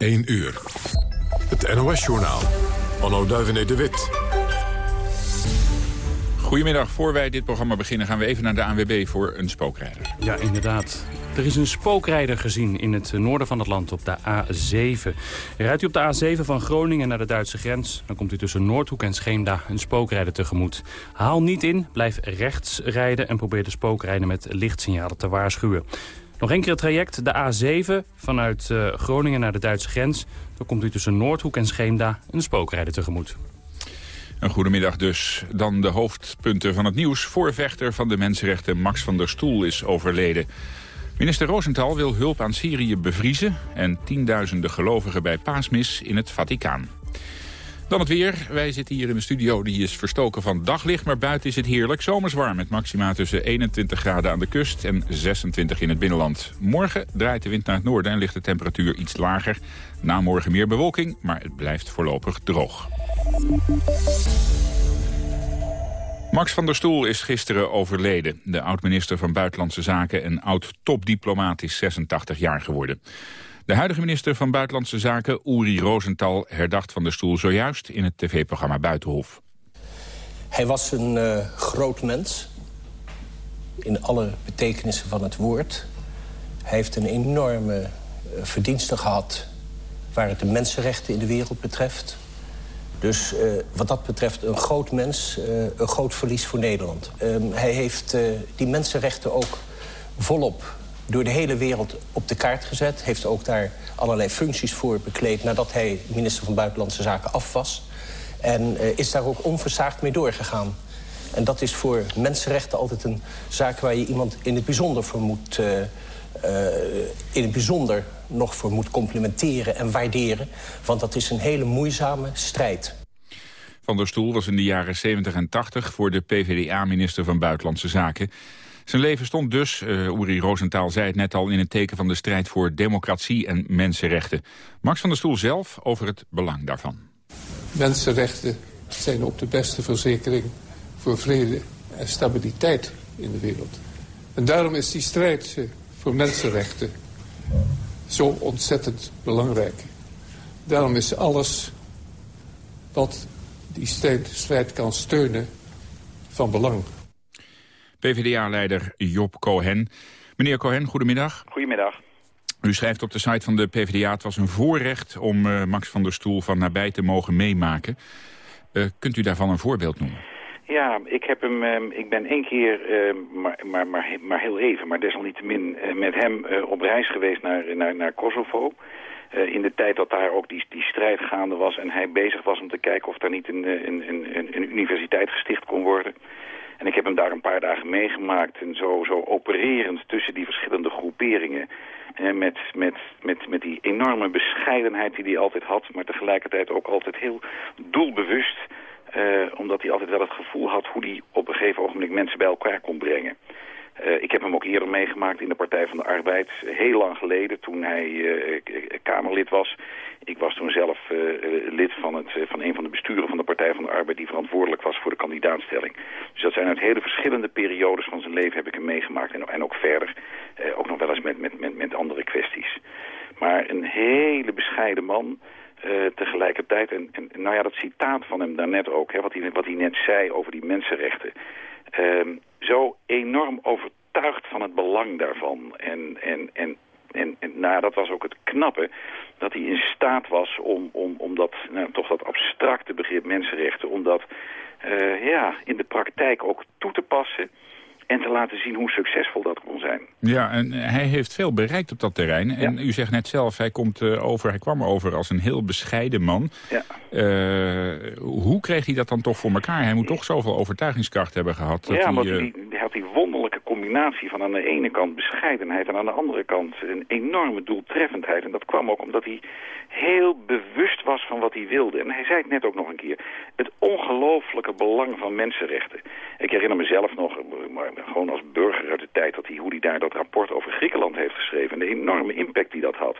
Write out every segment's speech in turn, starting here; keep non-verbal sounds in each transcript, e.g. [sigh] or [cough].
1 uur. Het NOS-journaal. Anno Duivenet de Wit. Goedemiddag. Voor wij dit programma beginnen gaan we even naar de ANWB voor een spookrijder. Ja, inderdaad. Er is een spookrijder gezien in het noorden van het land op de A7. Rijdt u op de A7 van Groningen naar de Duitse grens... dan komt u tussen Noordhoek en Scheemda een spookrijder tegemoet. Haal niet in, blijf rechts rijden... en probeer de spookrijder met lichtsignalen te waarschuwen. Nog een keer het traject, de A7 vanuit uh, Groningen naar de Duitse grens. Dan komt u tussen Noordhoek en Scheemda een spookrijder tegemoet. Een goedemiddag dus. Dan de hoofdpunten van het nieuws. Voorvechter van de mensenrechten Max van der Stoel is overleden. Minister Rosenthal wil hulp aan Syrië bevriezen... en tienduizenden gelovigen bij paasmis in het Vaticaan. Dan het weer. Wij zitten hier in de studio. Die is verstoken van daglicht, maar buiten is het heerlijk. Zomerswarm met maxima tussen 21 graden aan de kust en 26 in het binnenland. Morgen draait de wind naar het noorden en ligt de temperatuur iets lager. Na morgen meer bewolking, maar het blijft voorlopig droog. Max van der Stoel is gisteren overleden. De oud-minister van Buitenlandse Zaken en oud-topdiplomaat is 86 jaar geworden. De huidige minister van Buitenlandse Zaken, Uri Rosenthal, herdacht van der Stoel zojuist in het tv-programma Buitenhof. Hij was een uh, groot mens, in alle betekenissen van het woord. Hij heeft een enorme uh, verdienste gehad waar het de mensenrechten in de wereld betreft. Dus uh, wat dat betreft een groot mens, een groot verlies voor Nederland. Um, hij heeft die mensenrechten ook volop door de hele wereld op de kaart gezet. Heeft ook daar allerlei functies voor bekleed... nadat hij minister van Buitenlandse Zaken af was. En is daar ook onversaagd mee doorgegaan. En dat is voor mensenrechten altijd een zaak waar je iemand in het bijzonder voor moet... in het bijzonder nog voor moet complimenteren en waarderen. Want dat is een hele moeizame strijd. Van der Stoel was in de jaren 70 en 80 voor de PvdA-minister van Buitenlandse Zaken. Zijn leven stond dus, uh, Uri Rosenthal zei het net al... in het teken van de strijd voor democratie en mensenrechten. Max van der Stoel zelf over het belang daarvan. Mensenrechten zijn ook de beste verzekering voor vrede en stabiliteit in de wereld. En daarom is die strijd voor mensenrechten zo ontzettend belangrijk. Daarom is alles wat die strijd kan steunen van belang. PvdA-leider Job Cohen. Meneer Cohen, goedemiddag. Goedemiddag. U schrijft op de site van de PvdA... het was een voorrecht om uh, Max van der Stoel van nabij te mogen meemaken. Uh, kunt u daarvan een voorbeeld noemen? Ja, ik, heb hem, uh, ik ben één keer, uh, maar, maar, maar, maar heel even, maar desalniettemin uh, met hem op reis geweest naar, naar, naar Kosovo. in de tijd dat daar ook die, die strijd gaande was en hij bezig was om te kijken of daar niet een, een, een, een universiteit gesticht kon worden. En ik heb hem daar een paar dagen meegemaakt en zo, zo opererend tussen die verschillende groeperingen. En met, met, met, met die enorme bescheidenheid die hij altijd had, maar tegelijkertijd ook altijd heel doelbewust uh, omdat hij altijd wel het gevoel had hoe hij op een gegeven ogenblik mensen bij elkaar kon brengen. Uh, ik heb hem ook eerder meegemaakt in de Partij van de Arbeid. Heel lang geleden, toen hij uh, Kamerlid was. Ik was toen zelf lid van, het, van een van de besturen van de Partij van de Arbeid... die verantwoordelijk was voor de kandidaatstelling. Dus dat zijn uit hele verschillende periodes van zijn leven heb ik hem meegemaakt. En, ook verder, ook nog wel eens met, met, met, met andere kwesties. Maar een hele bescheiden man... Uh, tegelijkertijd, en, en, nou ja, dat citaat van hem daarnet ook, hè, wat, hij, wat hij net zei over die mensenrechten. Uh, zo enorm overtuigd van het belang daarvan. En, en, en, en, en nou, dat was ook het knappe, dat hij in staat was om, om, om dat, nou, toch dat abstracte begrip mensenrechten, om dat uh, ja, in de praktijk ook toe te passen en te laten zien hoe succesvol dat kon zijn. Ja, en hij heeft veel bereikt op dat terrein. En u zegt net zelf, hij, komt, uh, over, hij kwam over als een heel bescheiden man. Ja. Uh, hoe kreeg hij dat dan toch voor elkaar? Hij moet toch zoveel overtuigingskracht hebben gehad. Dat ja, hij, uh... hij, hij had die wonderlijke combinatie van aan de ene kant bescheidenheid... en aan de andere kant een enorme doeltreffendheid. En dat kwam ook omdat hij heel bewust was van wat hij wilde. En hij zei het net ook nog een keer. Het ongelooflijke belang van mensenrechten. Ik herinner mezelf nog, maar gewoon als burger uit de tijd... Dat hij, hoe hij daar dat rapport over Griekenland heeft geschreven... en de enorme impact die dat had.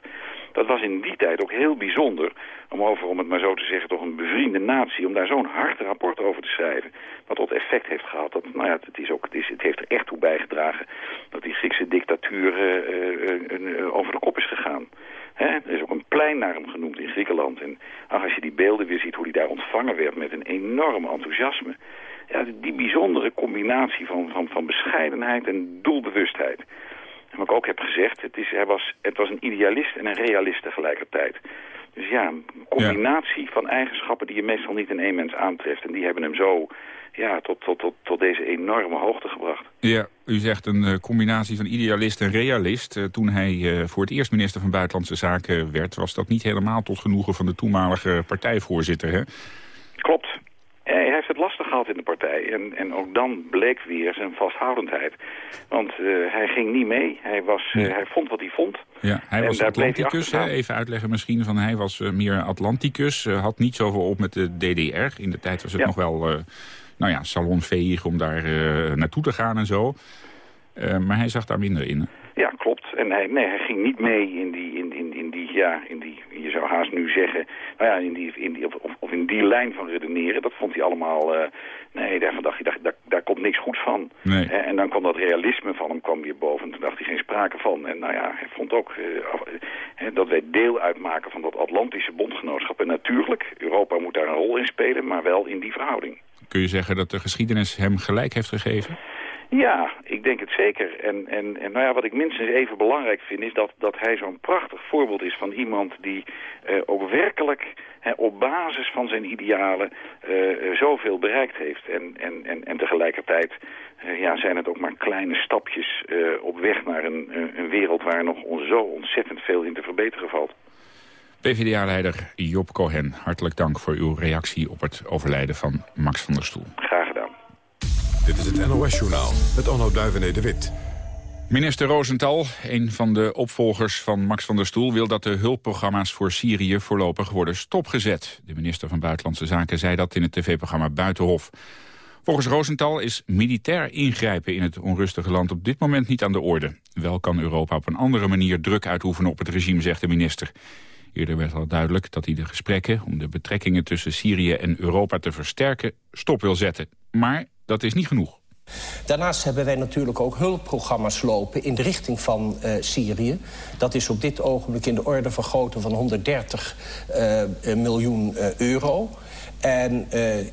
Dat was in die tijd ook heel bijzonder... om over, om het maar zo te zeggen, toch een bevriende natie... om daar zo'n hard rapport over te schrijven. Wat tot effect heeft gehad. Dat, nou ja, het, is ook, het, is, het heeft er echt toe bijgedragen... dat die Griekse dictatuur uh, uh, over de kop is gegaan. Hè? Er is ook een plein naar hem genoemd in Griekenland. En ach, als je die beelden weer ziet, hoe hij daar ontvangen werd met een enorm enthousiasme. Ja, die bijzondere combinatie van, van, van bescheidenheid en doelbewustheid. En wat ik ook heb gezegd, het, is, hij was, het was een idealist en een realist tegelijkertijd. Dus ja, een combinatie van eigenschappen die je meestal niet in één mens aantreft. En die hebben hem zo ja, tot, tot, tot, tot deze enorme hoogte gebracht. Ja, u zegt een uh, combinatie van idealist en realist. Uh, toen hij uh, voor het eerst minister van Buitenlandse Zaken werd... was dat niet helemaal tot genoegen van de toenmalige partijvoorzitter, hè? Klopt. Hij heeft het lastig gehad in de partij. En, en ook dan bleek weer zijn vasthoudendheid. Want hij ging niet mee. Hij, was, hij vond wat hij vond. Ja, hij was Atlanticus. Hij Even uitleggen misschien. Van hij was meer Atlanticus. had niet zoveel op met de DDR. In de tijd was het nog wel nou ja, salonveeg om daar uh, naartoe te gaan en zo. Uh, maar hij zag daar minder in. Ja, klopt. En hij, nee, hij ging niet mee in die, in, in, in die, ja, in die, je zou haast nu zeggen, nou ja, in die, in die, of, of in die lijn van redeneren. Dat vond hij allemaal, uh, nee, daarvan dacht hij, daar, daar, komt niks goed van. Nee. En dan kwam dat realisme van hem kwam weer boven. En toen dacht hij geen sprake van. En nou ja, hij vond ook uh, dat wij deel uitmaken van dat Atlantische bondgenootschap. En natuurlijk, Europa moet daar een rol in spelen, maar wel in die verhouding. Kun je zeggen dat de geschiedenis hem gelijk heeft gegeven? Ja, ik denk het zeker. En, en, en nou ja, wat ik minstens even belangrijk vind... is dat, dat hij zo'n prachtig voorbeeld is van iemand die uh, ook werkelijk... op basis van zijn idealen uh, zoveel bereikt heeft. En, en, en, en tegelijkertijd ja, zijn het ook maar kleine stapjes op weg naar een, een wereld... waar nog zo ontzettend veel in te verbeteren valt. PvdA-leider Job Cohen, hartelijk dank voor uw reactie op het overlijden van Max van der Stoel. Graag gedaan. Dit is het NOS-journaal met Onno Duivené de Wit. Minister Rosenthal, een van de opvolgers van Max van der Stoel... wil dat de hulpprogramma's voor Syrië voorlopig worden stopgezet. De minister van Buitenlandse Zaken zei dat in het tv-programma Buitenhof. Volgens Rosenthal is militair ingrijpen in het onrustige land op dit moment niet aan de orde. Wel kan Europa op een andere manier druk uitoefenen op het regime, zegt de minister. Eerder werd al duidelijk dat hij de gesprekken om de betrekkingen tussen Syrië en Europa te versterken stop wil zetten. Maar dat is niet genoeg. Daarnaast hebben wij natuurlijk ook hulpprogramma's lopen in de richting van uh, Syrië. Dat is op dit ogenblik in de orde van van 130 uh, miljoen uh, euro. En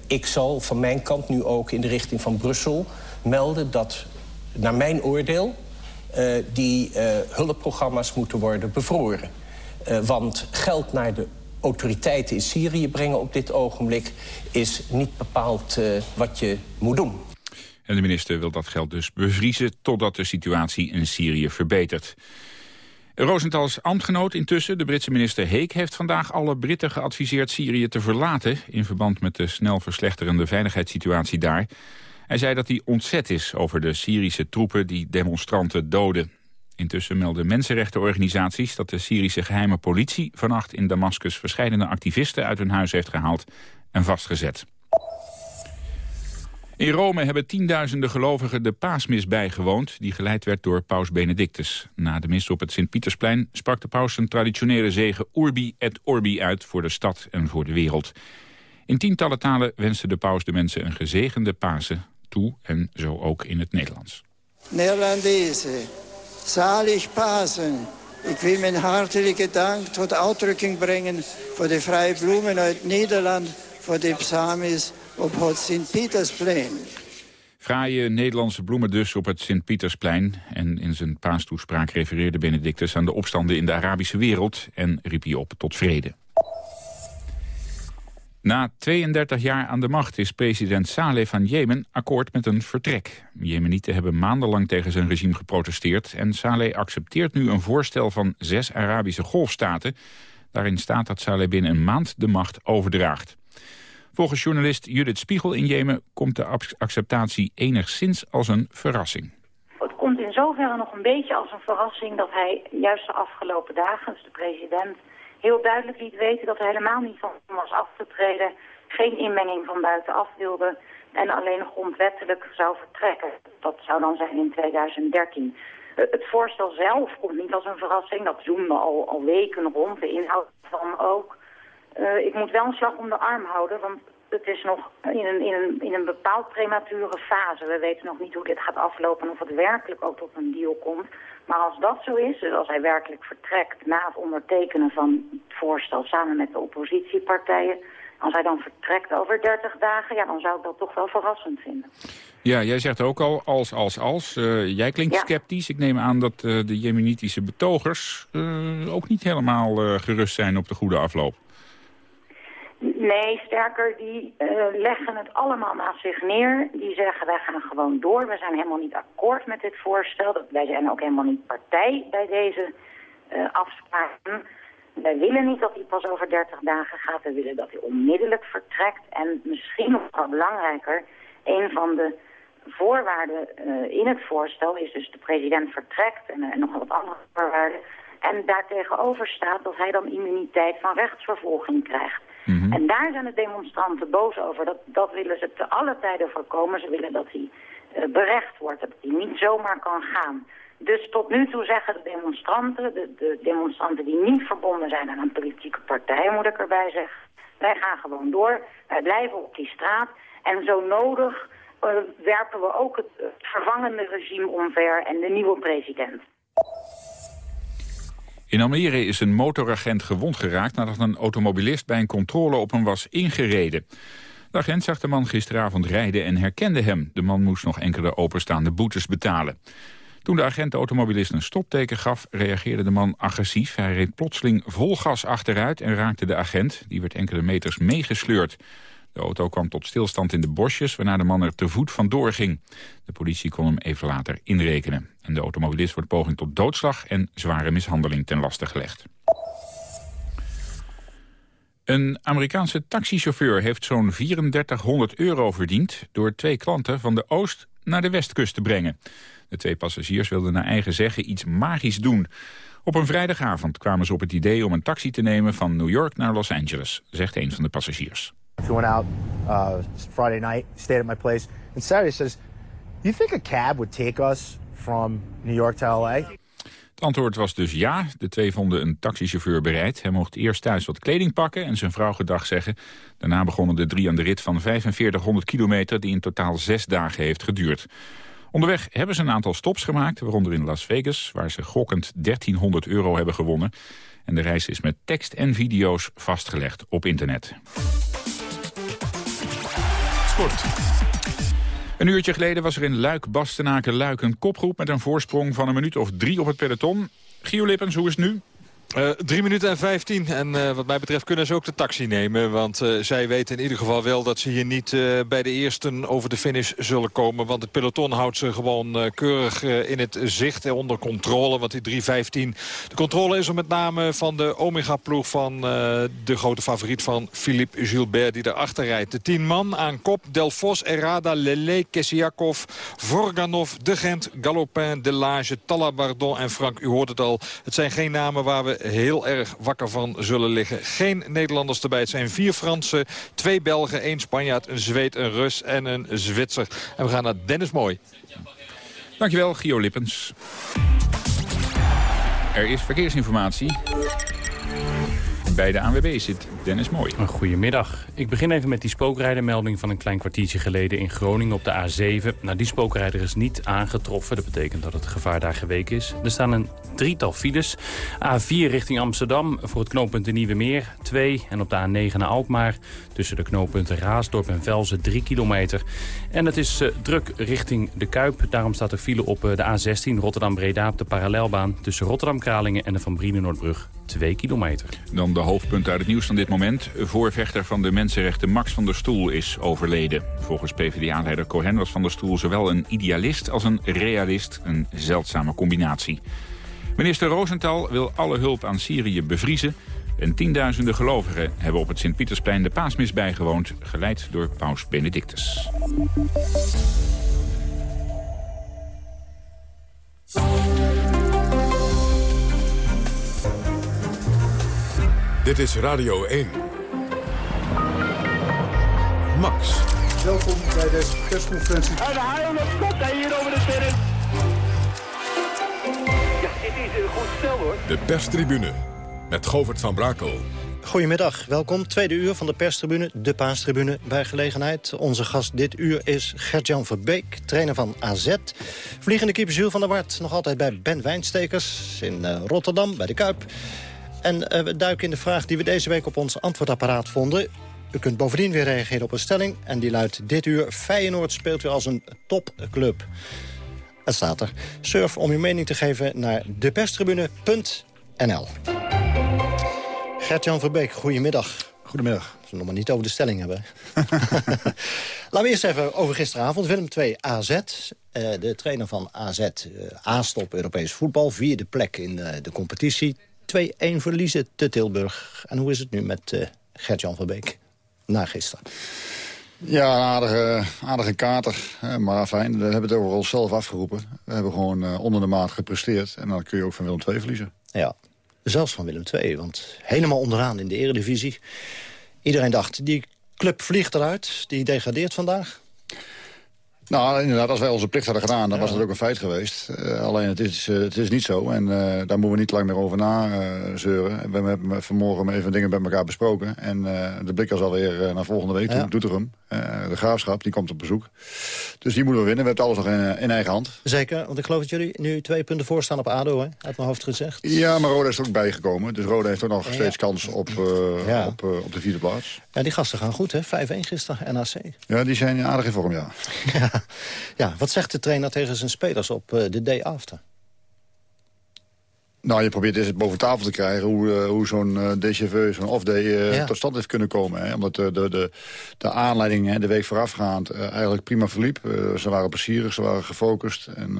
ik zal van mijn kant nu ook in de richting van Brussel melden dat, naar mijn oordeel, die hulpprogramma's moeten worden bevroren. Uh, want geld naar de autoriteiten in Syrië brengen op dit ogenblik... is niet bepaald uh, wat je moet doen. En de minister wil dat geld dus bevriezen... totdat de situatie in Syrië verbetert. Rosenthals ambtgenoot intussen, de Britse minister Heek... heeft vandaag alle Britten geadviseerd Syrië te verlaten... in verband met de snel verslechterende veiligheidssituatie daar. Hij zei dat hij ontzet is over de Syrische troepen die demonstranten doden. Intussen melden mensenrechtenorganisaties dat de Syrische geheime politie vannacht in Damascus verschillende activisten uit hun huis heeft gehaald en vastgezet. In Rome hebben tienduizenden gelovigen de paasmis bijgewoond... die geleid werd door paus Benedictus. Na de mis op het Sint-Pietersplein sprak de paus een traditionele zegen Urbi et Orbi uit voor de stad en voor de wereld. In tientallen talen wenste de paus de mensen een gezegende Pasen toe... en zo ook in het Nederlands. Nederlandese, Zalig Pasen. Ik wil mijn hartelijke dank tot uitdrukking brengen... voor de vrije bloemen uit Nederland... voor de psalmis op het Sint-Pietersplein. Fraaie Nederlandse bloemen dus op het Sint-Pietersplein. En in zijn paastoespraak refereerde Benedictus aan de opstanden in de Arabische wereld... en riep hij op tot vrede. Na 32 jaar aan de macht is president Saleh van Jemen akkoord met een vertrek. Jemenieten hebben maandenlang tegen zijn regime geprotesteerd... en Saleh accepteert nu een voorstel van zes Arabische golfstaten. Daarin staat dat Saleh binnen een maand de macht overdraagt. Volgens journalist Judith Spiegel in Jemen komt de acceptatie enigszins als een verrassing. Het komt in zoverre nog een beetje als een verrassing dat hij juist de afgelopen dagen, dus de president heel duidelijk liet weten dat hij helemaal niet van was af te treden, geen inmenging van buitenaf wilde en alleen grondwettelijk zou vertrekken. Dat zou dan zijn in 2013. Eh, het voorstel zelf komt niet als een verrassing, dat zoomde al, al weken rond, de inhoud van ook. Uh, ik moet wel een slag om de arm houden, want het is nog in een, in, een, in een bepaald premature fase. We weten nog niet hoe dit gaat aflopen en of het werkelijk ook tot een deal komt. Maar als dat zo is, dus als hij werkelijk vertrekt na het ondertekenen van het voorstel samen met de oppositiepartijen... als hij dan vertrekt over 30 dagen, ja, dan zou ik dat toch wel verrassend vinden. Ja, jij zegt ook al als, als, als. Uh, jij klinkt Ja. sceptisch. Ik neem aan dat uh, de jemenitische betogers uh, ook niet helemaal gerust zijn op de goede afloop. Nee, sterker, die uh, leggen het allemaal naast zich neer. Die zeggen, wij gaan gewoon door. We zijn helemaal niet akkoord met dit voorstel. Wij zijn ook helemaal niet partij bij deze uh, afspraken. Wij willen niet dat hij pas over 30 dagen gaat. We willen dat hij onmiddellijk vertrekt. En misschien nog wel belangrijker, een van de voorwaarden uh, in het voorstel is dus de president vertrekt en, en nog wat andere voorwaarden. En daartegenover staat dat hij dan immuniteit van rechtsvervolging krijgt. -hmm. En daar zijn de demonstranten boos over. Dat, dat willen ze te alle tijden voorkomen. Ze willen dat hij uh, berecht wordt, dat hij niet zomaar kan gaan. Dus tot nu toe zeggen de demonstranten, de, de demonstranten die niet verbonden zijn aan een politieke partij, moet ik erbij zeggen. Wij gaan gewoon door, wij blijven op die straat. En zo nodig uh, werpen we ook het vervangende regime omver en de nieuwe president. In Almere is een motoragent gewond geraakt nadat een automobilist bij een controle op hem was ingereden. De agent zag de man gisteravond rijden en herkende hem. De man moest nog enkele openstaande boetes betalen. Toen de agent de automobilist een stopteken gaf, reageerde de man agressief. Hij reed plotseling vol gas achteruit en raakte de agent. Die werd enkele meters meegesleurd. De auto kwam tot stilstand in de bosjes, waarna de man er te voet vandoor ging. De politie kon hem even later inrekenen. En de automobilist wordt poging tot doodslag en zware mishandeling ten laste gelegd. Een Amerikaanse taxichauffeur heeft zo'n 3400 euro verdiend... door twee klanten van de oost naar de westkust te brengen. De twee passagiers wilden naar eigen zeggen iets magisch doen. Op een vrijdagavond kwamen ze op het idee om een taxi te nemen... van New York naar Los Angeles, zegt een van de passagiers. We went out uh, Friday night, stayed at my place. And Saturday says, you think a cab would take us from New York to LA? Het antwoord was dus ja. De twee vonden een taxichauffeur bereid. Hij mocht eerst thuis wat kleding pakken en zijn vrouw gedag zeggen. Daarna begonnen de drie aan de rit van 4500 kilometer... die in totaal zes dagen heeft geduurd. Onderweg hebben ze een aantal stops gemaakt, waaronder in Las Vegas... waar ze gokkend 1300 euro hebben gewonnen. En de reis is met tekst en video's vastgelegd op internet. Sport. Een uurtje geleden was er in Luik-Bastenaken-Luik een kopgroep... met een voorsprong van een minuut of drie op het peloton. Gio Lippens, hoe is het nu? Uh, 3 minuten en 15. En uh, wat mij betreft kunnen ze ook de taxi nemen. Want uh, zij weten in ieder geval wel dat ze hier niet bij de eersten over de finish zullen komen. Want het peloton houdt ze gewoon keurig in het zicht en onder controle. Want die 3.15. De controle is er met name van de Omega-ploeg van de grote favoriet van Philippe Gilbert. Die erachter rijdt. De 10 man aan kop. Delfos, Errada, Lele, Kessiakov, Vorganov, De Gent, Galopin, Delage, Talabardon en Frank. U hoort het al. Het zijn geen namen waar we heel erg wakker van zullen liggen. Geen Nederlanders erbij. Het zijn vier Fransen, twee Belgen, één Spanjaard, een Zweed, een Rus en een Zwitser. En we gaan naar Dennis Mooi. Dankjewel, Gio Lippens. Er is verkeersinformatie. Bij de ANWB zit Dennis Mooi. Goedemiddag. Ik begin even met die spookrijdermelding van een klein kwartiertje geleden in Groningen op de A7. Nou, die spookrijder is niet aangetroffen. Dat betekent dat het gevaar daar geweken is. Er staan een drietal files. A4 richting Amsterdam voor het knooppunt de Nieuwe Meer 2. En op de A9 naar Alkmaar tussen de knooppunten Raasdorp en Velzen 3 kilometer. En het is uh, druk richting de Kuip. Daarom staat er file op uh, de A16 Rotterdam-Breda op de parallelbaan... tussen Rotterdam-Kralingen en de Van Brienen-Noordbrug 2 kilometer. Dan de hoofdpunten uit het nieuws van dit moment. Voorvechter van de mensenrechten Max van der Stoel is overleden. Volgens PvdA-leider Cohen was van der Stoel zowel een idealist als een realist. Een zeldzame combinatie. Minister Rosenthal wil alle hulp aan Syrië bevriezen. En tienduizenden gelovigen hebben op het Sint-Pietersplein de paasmis bijgewoond... geleid door paus Benedictus. Dit is Radio 1. Max. Welkom bij deze persconferentie. En de haal komt hij hier over de terrein. Ja, dit is een goed stel hoor. De perstribune met Govert van Brakel. Goedemiddag, welkom. Tweede uur van de perstribune, de paastribune bij gelegenheid. Onze gast dit uur is Gert-Jan Verbeek, trainer van AZ. Vliegende keeper Jules van der Wart, nog altijd bij Ben Wijnstekers in uh, Rotterdam, bij de Kuip. En uh, we duiken in de vraag die we deze week op ons antwoordapparaat vonden. U kunt bovendien weer reageren op een stelling. En die luidt dit uur, Feyenoord speelt weer als een topclub. Het staat er. Surf om uw mening te geven naar deperstribune.nl. Gert-Jan Verbeek, goedemiddag. Goedemiddag. Als we nog maar niet over de stelling hebben. [laughs] Laten we eerst even over gisteravond. Willem 2 AZ. Uh, de trainer van AZ, uh, A-stop Europees voetbal. Vierde plek in de competitie. 2-1 verliezen te Tilburg. En hoe is het nu met uh, Gert-Jan Verbeek? Na gisteren. Ja, een aardige, aardige kater. Maar fijn, we hebben het over onszelf afgeroepen. We hebben gewoon uh, onder de maat gepresteerd. En dan kun je ook van Willem II verliezen. Ja, zelfs van Willem II. Want helemaal onderaan in de eredivisie. Iedereen dacht, die club vliegt eruit. Die degradeert vandaag. Nou, inderdaad, als wij onze plicht hadden gedaan, dan ja. was het ook een feit geweest. Uh, alleen, het is, uh, het is niet zo. En uh, daar moeten we niet lang meer over nazeuren. we hebben vanmorgen even dingen met elkaar besproken. En de blik was alweer naar volgende week toe. Ja. Doetinchem. de Graafschap, die komt op bezoek. Dus die moeten we winnen. We hebben alles nog in, in, eigen hand. Zeker, want ik geloof dat jullie nu twee punten voor staan op ADO, hè? uit mijn hoofd gezegd. Ja, maar Roda is er ook bijgekomen. Dus Roda heeft ook nog steeds kans op, op, op de vierde plaats. Ja, die gasten gaan goed, hè? 5-1 gisteren, NAC. Ja, die zijn aardig in vorm, ja. [laughs] Ja, wat zegt de trainer tegen zijn spelers op uh, de day after? Nou, je probeert eens het boven tafel te krijgen... hoe, uh, hoe zo'n uh, DCV, zo'n off-day uh, ja. tot stand heeft kunnen komen. Hè? Omdat de, de, de, aanleiding hè, de week voorafgaand eigenlijk prima verliep. ze waren plezierig, ze waren gefocust en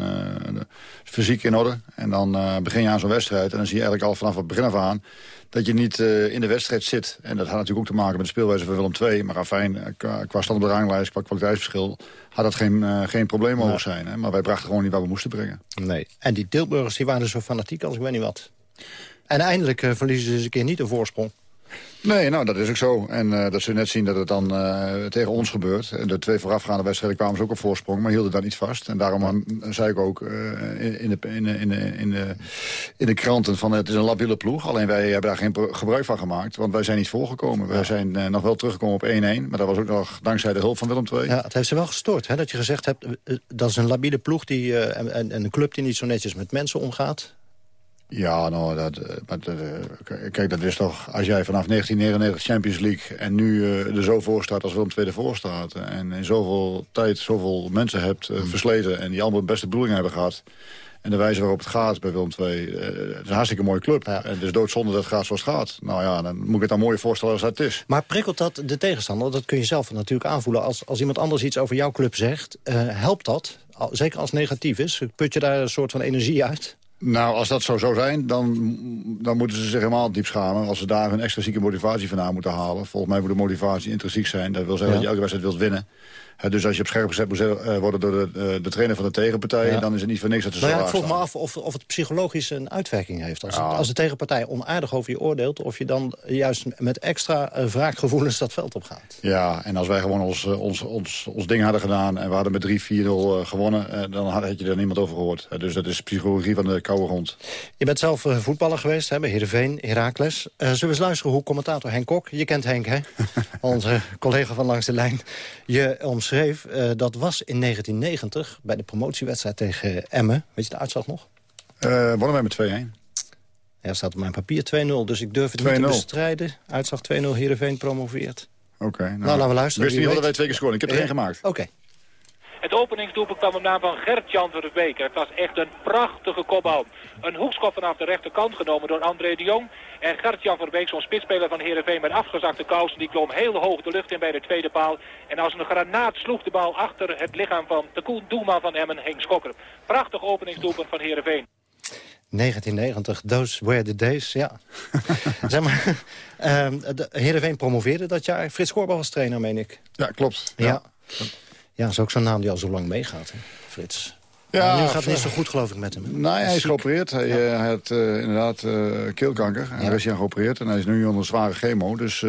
de, fysiek in orde. En dan begin je aan zo'n wedstrijd en dan zie je eigenlijk al vanaf het begin af aan dat je niet uh, in de wedstrijd zit. En dat had natuurlijk ook te maken met de speelwijze van Willem II. Maar afijn, qua, qua stand op de ranglijst, qua kwaliteitsverschil... had dat geen, uh, geen probleem mogen zijn. Hè? Maar wij brachten gewoon niet wat we moesten brengen. Nee. En die Tilburgers die waren zo fanatiek als ik weet niet wat. En eindelijk uh, verliezen ze eens een keer niet een voorsprong. Nee, nou, dat is ook zo. En uh, dat ze net zien dat het dan uh, tegen ons gebeurt. En de twee voorafgaande wedstrijden kwamen ze ook op voorsprong... maar hielden daar niet vast. En daarom zei ik ook uh, in, de, in, de, in, de, in, de, kranten... van het is een labiele ploeg. Alleen wij hebben daar geen gebruik van gemaakt. Want wij zijn niet voorgekomen. Wij zijn nog wel teruggekomen op 1-1. Maar dat was ook nog dankzij de hulp van Willem II. Ja, het heeft ze wel gestoord, hè, dat je gezegd hebt... dat is een labiele ploeg die, en, en een club die niet zo netjes met mensen omgaat. Ja, nou, dat, maar dat, kijk, dat is toch... Als jij vanaf 1999 Champions League en nu uh, er zo voor staat als Willem II ervoor staat... en in zoveel tijd zoveel mensen hebt uh, versleten... en die allemaal de beste bedoelingen hebben gehad... en de wijze waarop het gaat bij Willem II... Uh, het is een hartstikke mooie club. Ja. En het is doodzonde dat het gaat zoals het gaat. Nou ja, dan moet ik het dan mooi voorstellen als dat is. Maar prikkelt dat de tegenstander? Dat kun je zelf natuurlijk aanvoelen. Als, als iemand anders iets over jouw club zegt, helpt dat? Zeker als het negatief is. Put je daar een soort van energie uit? Nou, als dat zo zou zijn, dan, dan moeten ze zich helemaal diep schamen. Als ze daar een extra motivatie vandaan moeten halen. Volgens mij moet de motivatie intrinsiek zijn. Dat wil zeggen ja. dat je elke wedstrijd wilt winnen. Dus als je op scherp gezet moet uh, worden door de, uh, de trainer van de tegenpartij... Ja. dan is het niet voor niks dat ze nou zo ja, Ik vroeg me af of, of het psychologisch een uitwerking heeft. Als, ja. als de tegenpartij onaardig over je oordeelt... of je dan juist met extra wraakgevoelens dat veld op gaat. Ja, en als wij gewoon ons, ons, ons, ons ding hadden gedaan... en we hadden met 3-4-0 gewonnen... dan had je er niemand over gehoord. dus dat is psychologie van de koude grond. Je bent zelf voetballer geweest hè, bij Heerenveen, Heracles. zullen we eens luisteren hoe commentator Henk Kok... je kent Henk, hè? [laughs] Onze collega van Langs de Lijn... je omschreef, uh, dat was in 1990 bij de promotiewedstrijd tegen Emmen. Weet je de uitslag nog? Uh, wonnen wij met 2-1. Er staat op mijn papier 2-0, dus ik durf het niet te bestrijden. Uitslag 2-0, Heerenveen promoveert. Oké. Okay, nou, nou, laten we luisteren. Wist niet hadden wij twee keer scoren. Ik heb er één gemaakt. Oké. Okay. Het openingsdoelpunt kwam op naam van Gert-Jan Verbeek. Het was echt een prachtige kopbal. Een hoekschop vanaf de rechterkant genomen door André de Jong. En Gert-Jan Verbeek, zo'n spitsspeler van Heerenveen met afgezakte kousen... die klom heel hoog de lucht in bij de tweede paal. En als een granaat sloeg de bal achter het lichaam van de doelman van Emmen, Henk Schokker. Prachtig openingsdoelpunt van Heerenveen. 1990, those were the days, ja. [laughs] zeg maar, Heerenveen promoveerde dat jaar. Frits Korba was trainer, meen ik. Ja, klopt. Ja, ja. Ja dat is ook zo'n naam die al zo lang meegaat, hè? Frits. Ja, nu gaat het niet zo goed, geloof ik, met hem. Nee, hij is geopereerd. Hij, ja. uh, hij had uh, inderdaad uh, keelkanker. Hij is aan geopereerd en hij is nu onder zware chemo. Dus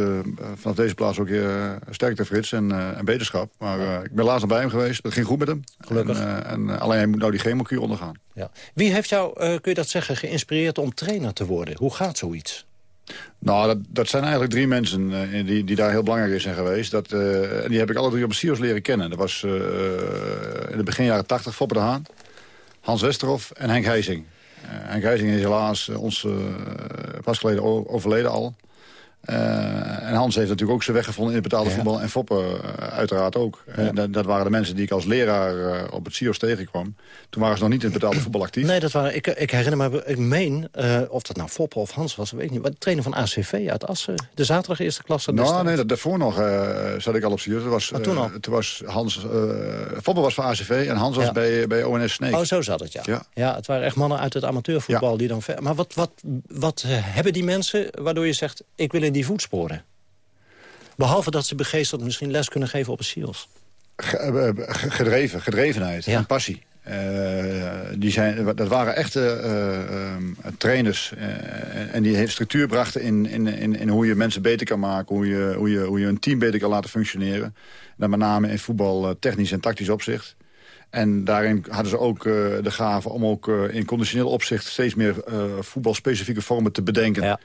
vanaf deze plaats ook weer sterkte Frits en, en beterschap. Maar ik ben laatst nog bij hem geweest. Het ging goed met hem. Gelukkig. En, en alleen hij moet nou die chemokuur ondergaan. Ja. Wie heeft jou, kun je dat zeggen, geïnspireerd om trainer te worden? Hoe gaat zoiets? Nou, dat, zijn eigenlijk drie mensen uh, die, die daar heel belangrijk zijn geweest. Dat, uh, die heb ik alle drie op Sios leren kennen. Dat was uh, in de begin jaren 80 Foppe de Haan, Hans Westerhof en Henk Heijsing. Henk Heijsing is helaas ons pas geleden overleden al. Uh, en Hans heeft natuurlijk ook zijn weg gevonden in het betaalde voetbal. En Foppe uh, uiteraard ook. En dat, dat, waren de mensen die ik als leraar op het CIO's tegenkwam. Toen waren ze nog niet in het betaalde voetbal actief. Nee, dat waren, ik, ik herinner me, ik meen, of dat nou Foppe of Hans was, weet ik niet. Maar de trainer van ACV uit Assen, de zaterdag eerste klasse. Nou, nee, dat, daarvoor nog zat ik al op CIO's. Was, toen, al? toen was Hans, Foppe was van ACV en Hans was bij, bij ONS Sneek. Oh, zo zat het, ja. ja. ja. het waren echt mannen uit het amateurvoetbal die dan... Ver... Maar wat, wat, wat hebben die mensen waardoor je zegt, ik wil in die voetsporen? Behalve dat ze begeesterd misschien les kunnen geven op een SEALS. Eh, gedreven, gedrevenheid en passie. Uh, die zijn, dat waren echte uh, trainers. Uh, en die structuur brachten in, in, in, in, hoe je mensen beter kan maken. Hoe je, hoe, je, hoe je een team beter kan laten functioneren. En met name in voetbal technisch en tactisch opzicht. En daarin hadden ze ook de gave om ook in conditioneel opzicht... steeds meer voetbalspecifieke vormen te bedenken. Ja.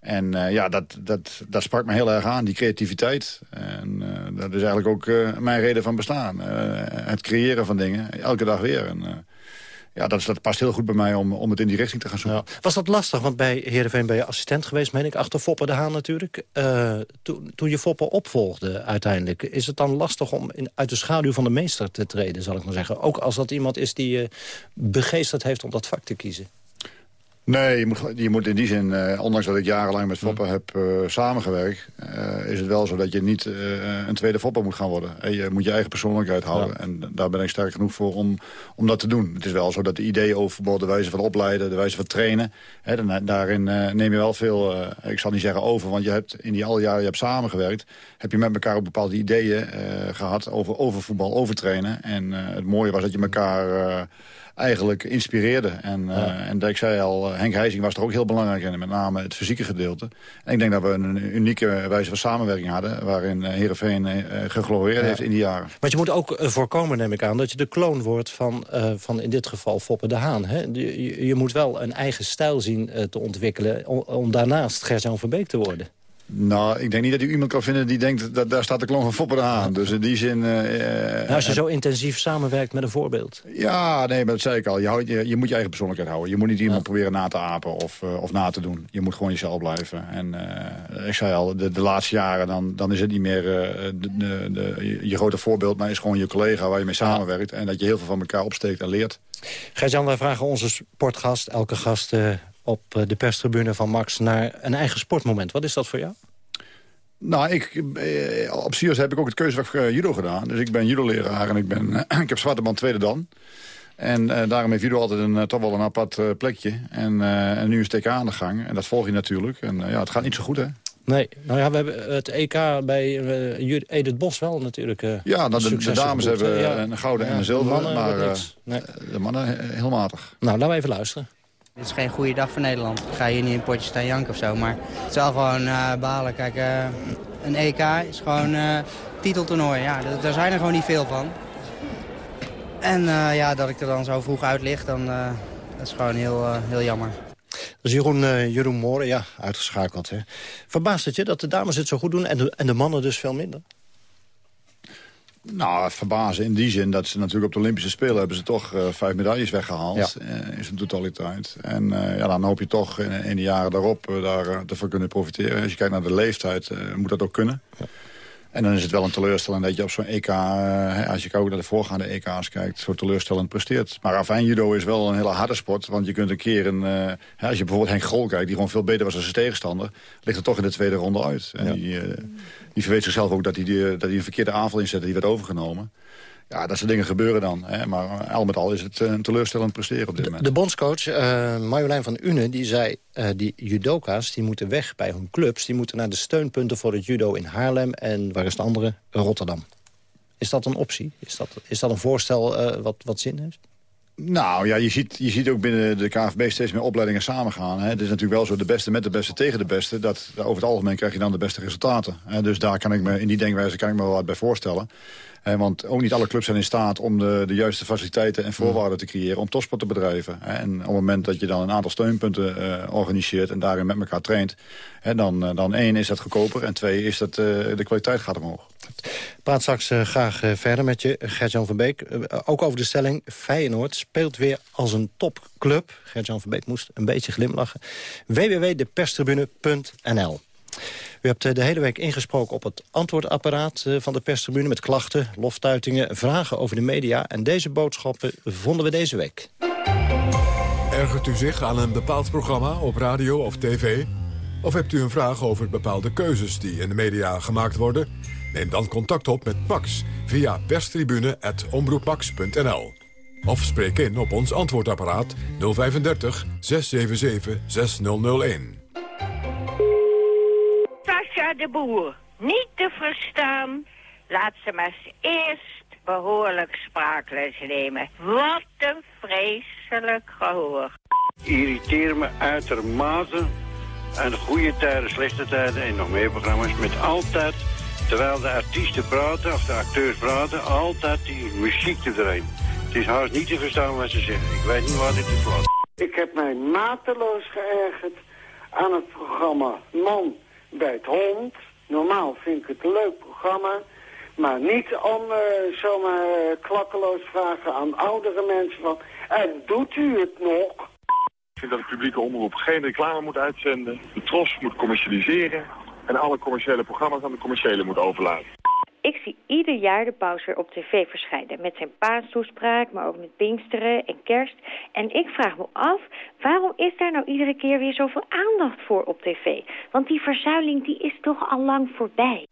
En uh, ja, dat, dat, dat sprak me heel erg aan, die creativiteit. En uh, dat is eigenlijk ook uh, mijn reden van bestaan. het creëren van dingen, elke dag weer. En, ja, dat, past heel goed bij mij om, om het in die richting te gaan zoeken. Was dat lastig? Want bij Heerenveen ben je assistent geweest, meen ik, achter Foppe de Haan natuurlijk. toen, toen je Foppe opvolgde uiteindelijk, is het dan lastig om in, uit de schaduw van de meester te treden, zal ik maar zeggen? Ook als dat iemand is die je begeesterd heeft om dat vak te kiezen. Nee, je moet, je moet in die zin, uh, ondanks dat ik jarenlang met Foppen heb uh, samengewerkt... Uh, is het wel zo dat je niet een tweede Foppen moet gaan worden. En je moet je eigen persoonlijkheid houden. En daar ben ik sterk genoeg voor om, om dat te doen. Het is wel zo dat de ideeën over de wijze van opleiden... de wijze van trainen, hè, dan, daarin neem je wel veel... ik zal niet zeggen over, want je hebt in die alle jaren je hebt samengewerkt... heb je met elkaar ook bepaalde ideeën gehad over, over voetbal, over trainen. En het mooie was dat je elkaar eigenlijk inspireerde. En, ja. uh, en ik zei al, Henk Heijzing was er ook heel belangrijk in. Met name het fysieke gedeelte. En ik denk dat we een unieke wijze van samenwerking hadden... waarin eh, Heerenveen gegloreerd heeft in die jaren. Maar je moet ook voorkomen, neem ik aan... dat je de kloon wordt van, van in dit geval Foppe de Haan. Hè? Je, je, moet wel een eigen stijl zien te ontwikkelen... om, om daarnaast Gerjan Verbeek te worden. Nou, ik denk niet dat u iemand kan vinden die denkt... dat daar staat de klon van Foppen aan. Dus in die zin... Uh, nou, als je zo intensief samenwerkt met een voorbeeld. Ja, nee, maar dat zei ik al. Je, houdt, je, je moet je eigen persoonlijkheid houden. Je moet niet iemand proberen na te apen of, uh, of na te doen. Je moet gewoon jezelf blijven. En uh, ik zei al, de, de laatste jaren... dan, dan is het niet meer de, de, je grote voorbeeld... maar is gewoon je collega waar je mee samenwerkt. En dat je heel veel van elkaar opsteekt en leert. Gert-Jan, wij vragen onze sportgast, elke gast op de perstribune van Max... naar een eigen sportmoment. Wat is dat voor jou? Nou, ik, eh, op SIOS heb ik ook het keuzevak uh, judo gedaan. Dus ik ben judo-leraar en ik, ben, [clears throat] ik heb zwarte band tweede dan. En uh, daarom heeft judo altijd een, toch wel een apart plekje. En, en, nu is het TK aan de gang. En dat volg je natuurlijk. En ja, het gaat niet zo goed, hè? Nee, nou ja, we hebben het EK bij Edith Bos wel natuurlijk. Ja, nou, de, de, dames hebben een gouden en een zilveren, maar nee. de mannen heel matig. Nou, laten we even luisteren. Het is geen goede dag voor Nederland. Ik ga hier niet in potje staan janken of zo. Maar het is wel gewoon uh, balen. Kijk, uh, een EK is gewoon uh, titeltoernooi. Ja, daar zijn er gewoon niet veel van. En ja, dat ik er dan zo vroeg uit lig, dan dat is gewoon heel, heel jammer. Dus Jeroen, Jeroen Mooren, ja, uitgeschakeld. Hè. Verbaast het je dat de dames het zo goed doen en en de mannen dus veel minder? Nou, verbazen in die zin dat ze natuurlijk op de Olympische Spelen... hebben ze toch uh, vijf medailles weggehaald ja. uh, in zijn totaliteit. En uh, ja, dan hoop je toch in, in de jaren daarop daar ervan kunnen profiteren. Als je kijkt naar de leeftijd, moet dat ook kunnen. Ja. En dan is het wel een teleurstelling dat je op zo'n EK... als je ook naar de voorgaande EK's kijkt... zo teleurstellend presteert. Maar afijn judo is wel een hele harde sport. Want je kunt een keer... Een, als je bijvoorbeeld Henk Grol kijkt... die gewoon veel beter was dan zijn tegenstander... ligt er toch in de tweede ronde uit. En ja. die, die verweet zichzelf ook dat hij, die, dat hij een verkeerde aanval inzette. Die werd overgenomen. Ja, dat soort dingen gebeuren dan. Hè. Maar al met al is het een teleurstellend presteren op dit moment. De, bondscoach uh, Marjolein van Une die zei... Uh, die judoka's die moeten weg bij hun clubs. Die moeten naar de steunpunten voor het judo in Haarlem... en waar is de andere? Rotterdam. Is dat een optie? Is dat, is dat een voorstel uh, wat, wat zin heeft? Nou ja, je ziet, je ziet ook binnen de KNVB steeds meer opleidingen samengaan. Hè. Het is natuurlijk wel zo, de beste met de beste tegen de beste. Dat, over het algemeen krijg je dan de beste resultaten. Hè. Dus daar kan ik me, in die denkwijze kan ik me wel wat bij voorstellen. Want ook niet alle clubs zijn in staat om de, de juiste faciliteiten en voorwaarden te creëren om topsport te bedrijven. En op het moment dat je dan een aantal steunpunten uh, organiseert en daarin met elkaar traint, hè, dan, uh, dan één is dat goedkoper en twee is dat uh, de kwaliteit gaat omhoog. praat straks uh, graag verder met je, Gert-Jan van Beek. Ook over de stelling, Feyenoord speelt weer als een topclub. Gert-Jan van Beek moest een beetje glimlachen. www.deperstribune.nl u hebt de hele week ingesproken op het antwoordapparaat van de perstribune... met klachten, loftuitingen, vragen over de media. En deze boodschappen vonden we deze week. Ergert u zich aan een bepaald programma op radio of tv? Of hebt u een vraag over bepaalde keuzes die in de media gemaakt worden? Neem dan contact op met Max via perstribune.omroepmax.nl. Of spreek in op ons antwoordapparaat 035 677 6001. Sascha de Boer, niet te verstaan. Laat ze maar eens eerst behoorlijk spraakles nemen. Wat een vreselijk gehoor. Irriteer me uitermate aan de goede tijden, slechte tijden en nog meer programma's met altijd Terwijl de artiesten praten, of de acteurs praten, altijd die muziek erin. Het is haast niet te verstaan wat ze zeggen. Ik weet niet wat dit is. Ik heb mij mateloos geërgerd aan het programma Man bij het Hond. Normaal vind ik het een leuk programma. Maar niet om uh, zomaar uh, klakkeloos vragen aan oudere mensen van... En doet u het nog? Ik vind dat de publieke omroep geen reclame moet uitzenden. De tros moet commercialiseren en alle commerciële programma's aan de commerciële moet overlaten. Ik zie ieder jaar de paus weer op tv verschijnen. Met zijn paastoespraak, maar ook met Pinksteren en Kerst. En ik vraag me af, waarom is daar nou iedere keer weer zoveel aandacht voor op tv? Want die verzuiling die is toch al lang voorbij.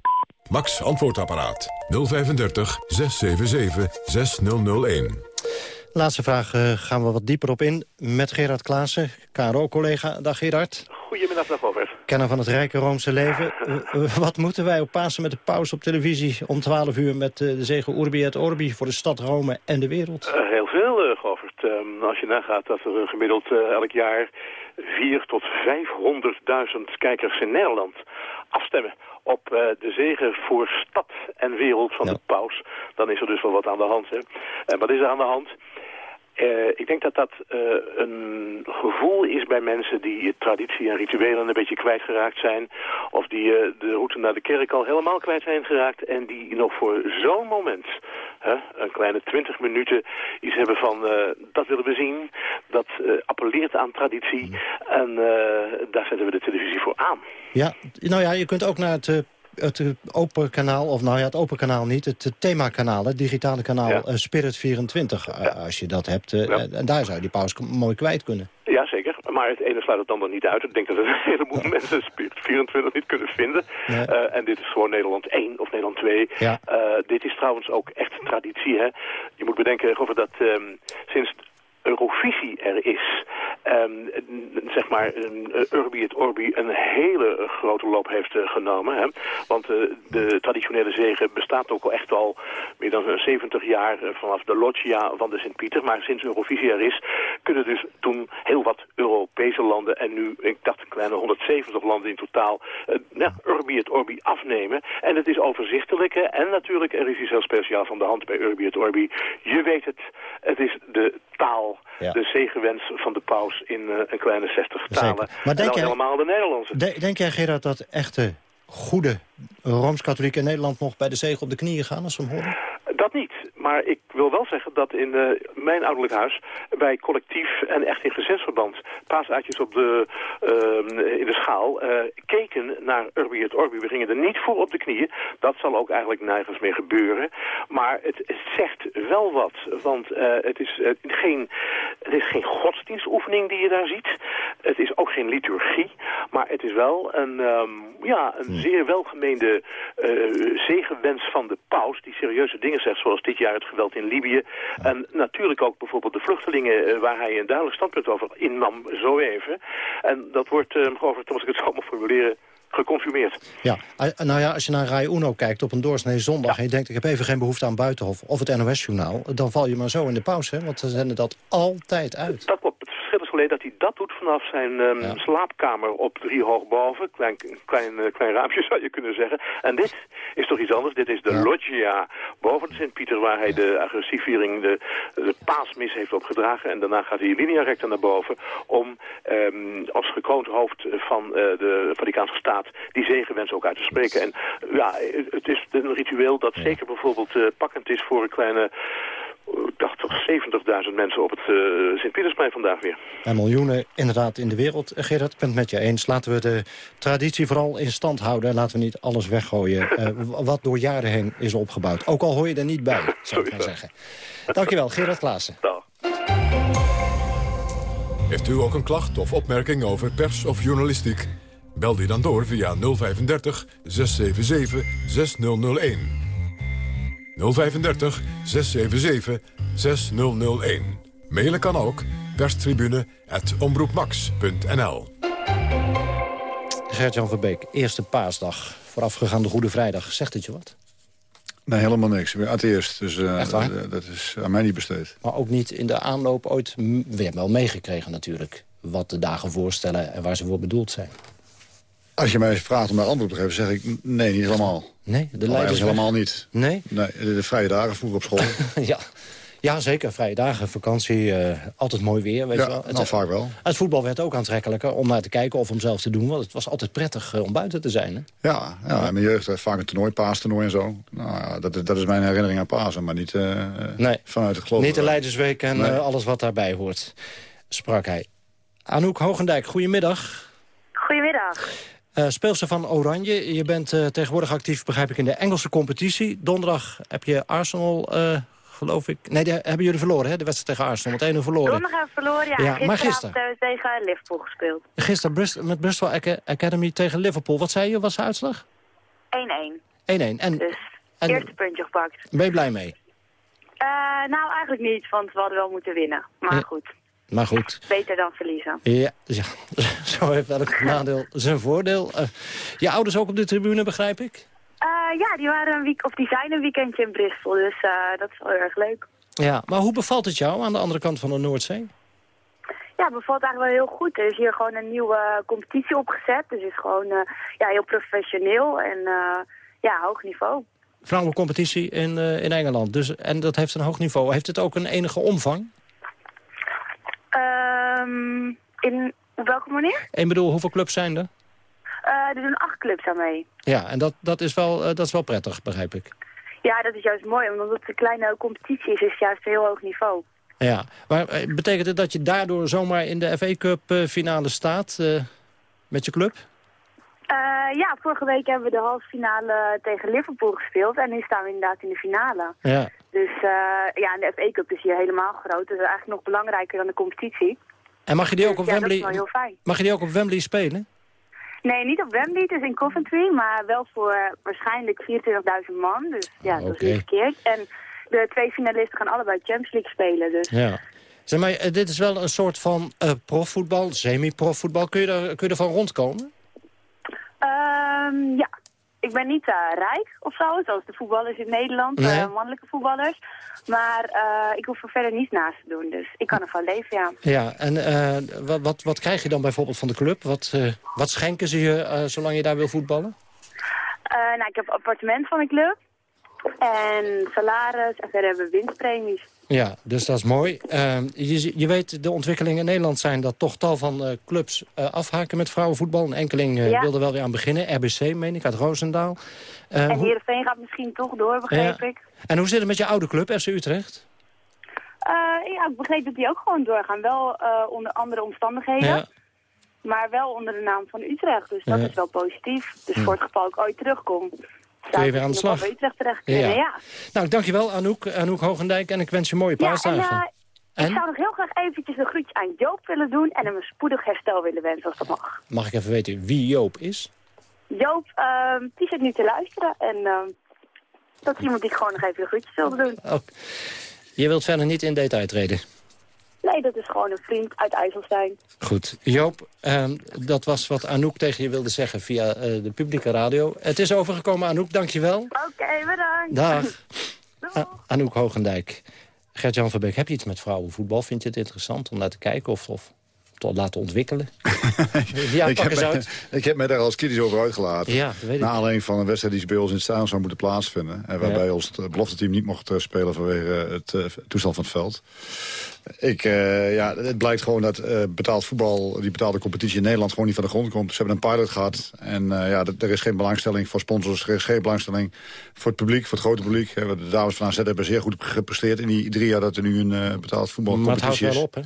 Max Antwoordapparaat 035 677 6001. Laatste vraag uh, gaan we wat dieper op in met Gerard Klaassen, KRO-collega. Dag Gerard. Goedemiddag, dag Robert. Kenner van het rijke Roomse leven. uh, [laughs] wat moeten wij op Pasen met de pauze op televisie om 12 uur... met uh, de zegen Urbi et Orbi voor de stad Rome en de wereld? heel veel, Govert. Um, als je nagaat dat er gemiddeld elk jaar 4 tot 500.000 kijkers in Nederland afstemmen op uh, de zegen voor stad en wereld van ja. de paus, dan is er dus wel wat aan de hand. Hè? En wat is er aan de hand? Uh, ik denk dat dat uh, een gevoel is bij mensen die traditie en rituelen een beetje kwijtgeraakt zijn. Of die uh, de route naar de kerk al helemaal kwijt zijn geraakt. En die nog voor zo'n moment, een kleine twintig minuten, iets hebben van dat willen we zien. Dat appelleert aan traditie. En daar zetten we de televisie voor aan. Ja, nou ja, je kunt ook naar het het open kanaal, of nou ja, het open kanaal niet, het themakanaal, het digitale kanaal ja. uh, Spirit 24, uh, ja. als je dat hebt. Uh, ja. En daar zou je die pauze mooi kwijt kunnen. Ja, zeker. Maar het ene sluit het ander niet uit. Ik denk dat [laughs] een heleboel mensen Spirit 24 niet kunnen vinden. Nee. en dit is gewoon Nederland 1 of Nederland 2. dit is trouwens ook echt traditie. Hè? Je moet bedenken over dat um, sinds Eurovisie er is, um, zeg maar, um, Urbi et Orbi een hele grote loop heeft uh, genomen. Hè? Want uh, de traditionele zegen bestaat ook al echt al meer dan 70 jaar vanaf de loggia van de Sint-Pieter. Maar sinds Eurovisie er is, kunnen dus toen heel wat Europese landen en nu, ik dacht een kleine 170 landen in totaal, ja, Urbi et Orbi afnemen. En het is overzichtelijk hè? en natuurlijk, er is iets heel speciaal van de hand bij Urbi et Orbi. Je weet het, het is de taal ja. de zegenwens van de paus in uh, een kleine 60 talen. Maar denk en jij, helemaal de Nederlandse. De, denk jij, Gerard, dat echte goede Rooms-Katholieken in Nederland nog bij de zegen op de knieën gaan als ze hem horen? Dat niet. Maar ik wil wel zeggen dat in uh, mijn ouderlijk huis... wij collectief en echt in gezinsverband... paasaatjes op de, uh, in de schaal uh, keken naar Urbi et Orbi. We gingen er niet voor op de knieën. Dat zal ook eigenlijk nergens meer gebeuren. Maar het, het zegt wel wat. Want het, is, geen, het is geen godsdienstoefening die je daar ziet. Het is ook geen liturgie. Maar het is wel een, um, ja, een zeer welgemeende zegenwens van de paus... die serieuze dingen zegt, zoals dit jaar het geweld in Libië. En natuurlijk ook bijvoorbeeld de vluchtelingen uh, waar hij een duidelijk standpunt over innam, zo even. En dat wordt, uh, over, als ik het [laughs] zo mag formuleren, geconsumeerd. Ja, nou ja, als je naar Rai Uno kijkt op een doorsnee zondag... en je denkt, ik heb even geen behoefte aan Buitenhof of het NOS-journaal... dan val je maar zo in de pauze, hè? want ze zenden dat altijd uit. Dat klopt. Is geleden dat hij dat doet vanaf zijn um, slaapkamer op drie hoog boven. Klein, klein, uh, klein raampje [laughs] zou je kunnen zeggen. En dit is toch iets anders. Dit is de loggia boven Sint-Pieter... waar hij de agressieviering, de, de paasmis heeft opgedragen. En daarna gaat hij linea recta naar boven... om um, als gekroond hoofd van uh, de Vaticaanse staat... die zegenwens ook uit te spreken. En ja, het is een ritueel dat zeker bijvoorbeeld uh, pakkend is voor een kleine 70.000 mensen op het uh, Sint-Pietersplein vandaag weer. En miljoenen inderdaad in de wereld. Gerard, ik ben het met je eens. Laten we de traditie vooral in stand houden. Laten we niet alles weggooien [laughs] uh, wat door jaren heen is opgebouwd. Ook al hoor je er niet bij, [laughs] zou ik maar zeggen. Dankjewel, Gerard Klaassen. [laughs] Dag. Heeft u ook een klacht of opmerking over pers of journalistiek? Bel die dan door via 035 677 6001. 035 677 6001. Mailen kan ook perstribune.omroepmax.nl Gert-Jan Verbeek, eerste paasdag, voorafgegaan de Goede Vrijdag. Zegt het je wat? Nee, helemaal niks. Ik ben atheïst, dus uh, dat is aan mij niet besteed. Maar ook niet in de aanloop ooit, we hebben wel meegekregen natuurlijk... wat de dagen voorstellen en waar ze voor bedoeld zijn. Als je mij vraagt om daar antwoord te geven, zeg ik nee, niet helemaal. Nee, de leiders helemaal niet. Nee? Nee, de, vrije dagen vroeger op school. [laughs] ja. ja, zeker. Vrije dagen, vakantie, uh, altijd mooi weer. Weet ja, je wel. Het, nou, vaak wel. Het voetbal werd ook aantrekkelijker om naar te kijken of om zelf te doen. Want het was altijd prettig uh, om buiten te zijn. Hè? Ja, ja, in mijn jeugd heeft vaak een toernooi, paastoernooi en zo. Nou, ja, dat, dat is mijn herinnering aan Pasen, maar niet uh, nee. vanuit het geloof. Niet de Leidersweek en nee. alles wat daarbij hoort, sprak hij. Anouk Hogendijk, goedemiddag. Goedemiddag. Uh, speelster van Oranje. Je bent uh, tegenwoordig actief, begrijp ik, in de Engelse competitie. Donderdag heb je Arsenal, uh, geloof ik... Nee, die hebben jullie verloren, hè? De wedstrijd tegen Arsenal. Met 1-0 verloren. Donderdag hebben we verloren, ja. ja gisteren maar gisteren tegen Liverpool gespeeld. Gisteren Brist met Bristol Academy tegen Liverpool. Wat zei je, was de uitslag? 1-1. 1-1. En, dus en, eerste puntje gepakt. Ben je blij mee? nou, eigenlijk niet, want we hadden wel moeten winnen. Maar ja. goed. Maar goed. Beter dan verliezen. Ja, ja. [laughs] zo heeft elk nadeel zijn voordeel. Uh, je ouders ook op de tribune, begrijp ik? Uh, ja, die, waren een week, of die zijn een weekendje in Bristol, dus uh, dat is wel erg leuk. Ja, maar hoe bevalt het jou aan de andere kant van de Noordzee? Ja, het bevalt eigenlijk wel heel goed. Er is hier gewoon een nieuwe competitie opgezet. Dus het is gewoon ja, heel professioneel en ja, hoog niveau. Vrouwencompetitie in, in Engeland. Dus, en dat heeft een hoog niveau. Heeft het ook een enige omvang? Um, in op welke manier? Ik bedoel, hoeveel clubs zijn er? Uh, er doen acht clubs aan mee. Ja, en dat, dat, is wel, uh, dat is wel prettig, begrijp ik. Ja, dat is juist mooi. Omdat het een kleine competitie is, is het juist een heel hoog niveau. Ja, maar betekent het dat je daardoor zomaar in de FA Cup finale staat uh, met je club? Uh, ja, vorige week hebben we de halve finale tegen Liverpool gespeeld. En nu staan we inderdaad in de finale. Ja. Dus uh, ja, en de FA Cup is hier helemaal groot. Dat is eigenlijk nog belangrijker dan de competitie. En mag je die ook dus, op ja, Wembley? Dat. Mag je die ook op Wembley spelen? Nee, niet op Wembley. Het is in Coventry, maar wel voor uh, waarschijnlijk 24.000 man. Dus ja, dat okay. is niet verkeerd. En de twee finalisten gaan allebei Champions League spelen. Dus. Ja. Zeg maar, dit is wel een soort van uh, profvoetbal, semi-profvoetbal. Kun, je er, kun je ervan rondkomen? Um, ja, ik ben niet uh, rijk of zo, zoals de voetballers in Nederland, nee. uh, mannelijke voetballers. Maar uh, ik hoef er verder niets naast te doen, dus ik kan ervan leven, ja. Ja, en wat, wat, wat krijg je dan bijvoorbeeld van de club? Wat, wat schenken ze je zolang je daar wil voetballen? nou, ik heb een appartement van de club en salaris en verder hebben we winstpremies. Ja, dus dat is mooi. Uh, je, je weet, de ontwikkelingen in Nederland zijn dat toch tal van uh, clubs uh, afhaken met vrouwenvoetbal. Een enkeling uh, ja. wilde wel weer aan beginnen. RBC, meen ik, uit Roosendaal. en Heerenveen gaat misschien toch door, begreep ja. ik. En hoe zit het met je oude club, FC Utrecht? ja, ik begreep dat die ook gewoon doorgaan. Wel onder andere omstandigheden. Ja. Maar wel onder de naam van Utrecht. Dus dat is wel positief. Dus voor het geval ik ooit terugkom. Kun je weer aan de slag. Ja. ja. Nou, dankjewel Anouk, Anouk Hogendijk en ik wens je mooie paasdagen. Ja, en, uh, en, ik zou nog heel graag eventjes een groetje aan Joop willen doen en hem een spoedig herstel willen wensen als dat mag. Mag ik even weten wie Joop is? Joop, uh, die zit nu te luisteren en uh, dat is iemand die ik gewoon nog even een groetje wilde doen. Oh. Je wilt verder niet in detail treden? Nee, dat is gewoon een vriend uit IJsselstein. Goed. Joop, ehm, dat was wat Anouk tegen je wilde zeggen via uh, de publieke radio. Het is overgekomen, Anouk. Dank je wel. Oké, bedankt. Dag. [laughs] Anouk Hogendijk. Gert-Jan Verbeek, heb je iets met vrouwenvoetbal? Vind je het interessant om naar te kijken of, of te laten ontwikkelen? [laughs] ja, ik, heb mij, ik heb daar als kritisch over uitgelaten. Ja, weet Na alleen van een wedstrijd die bij ons in het stadion zou moeten plaatsvinden. En waarbij ja. ons het belofte team niet mocht eh, spelen vanwege het uh, toestand van het veld. Ik, uh, ja, het blijkt gewoon dat uh, betaald voetbal, die betaalde competitie in Nederland gewoon niet van de grond komt. Ze hebben een pilot gehad en uh, ja, er is geen belangstelling voor sponsors, er is geen belangstelling voor het publiek, voor het grote publiek. De dames van AZ hebben zeer goed gepresteerd in die drie jaar dat er nu een betaald voetbalcompetitie is. Maar het houdt wel op, hè?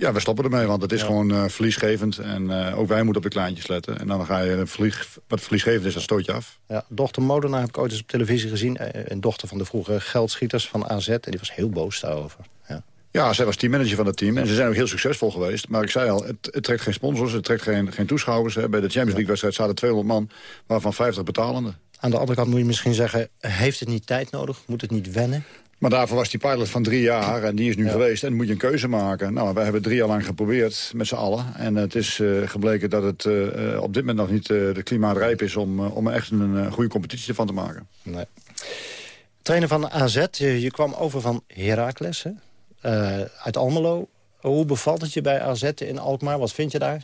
Ja, we stoppen ermee, want het is ja. gewoon uh, verliesgevend. En uh, ook wij moeten op de kleintjes letten. En dan ga je verlies, wat verliesgevend is, dat stoot je af. Ja, dochter Modenaar heb ik ooit eens op televisie gezien. Een dochter van de vroege geldschieters van AZ. En die was heel boos daarover. Ja. Ja, zij was teammanager van het team. En ze zijn ook heel succesvol geweest. Maar ik zei al, het, het trekt geen sponsors, het trekt geen, geen toeschouwers. Hè. Bij de Champions League-wedstrijd zaten 200 man, waarvan 50 betalende. Aan de andere kant moet je misschien zeggen, heeft het niet tijd nodig? Moet het niet wennen? Maar daarvoor was die pilot van drie jaar en die is nu ja. geweest. En dan moet je een keuze maken. Nou, we hebben drie jaar lang geprobeerd met z'n allen. En het is uh, gebleken dat het uh, op dit moment nog niet uh, de klimaat rijp is... om, om er echt een goede competitie ervan te maken. Nee. Trainer van AZ, je, je kwam over van Heracles, hè? uit Almelo. Hoe bevalt het je bij AZ in Alkmaar? Wat vind je daar?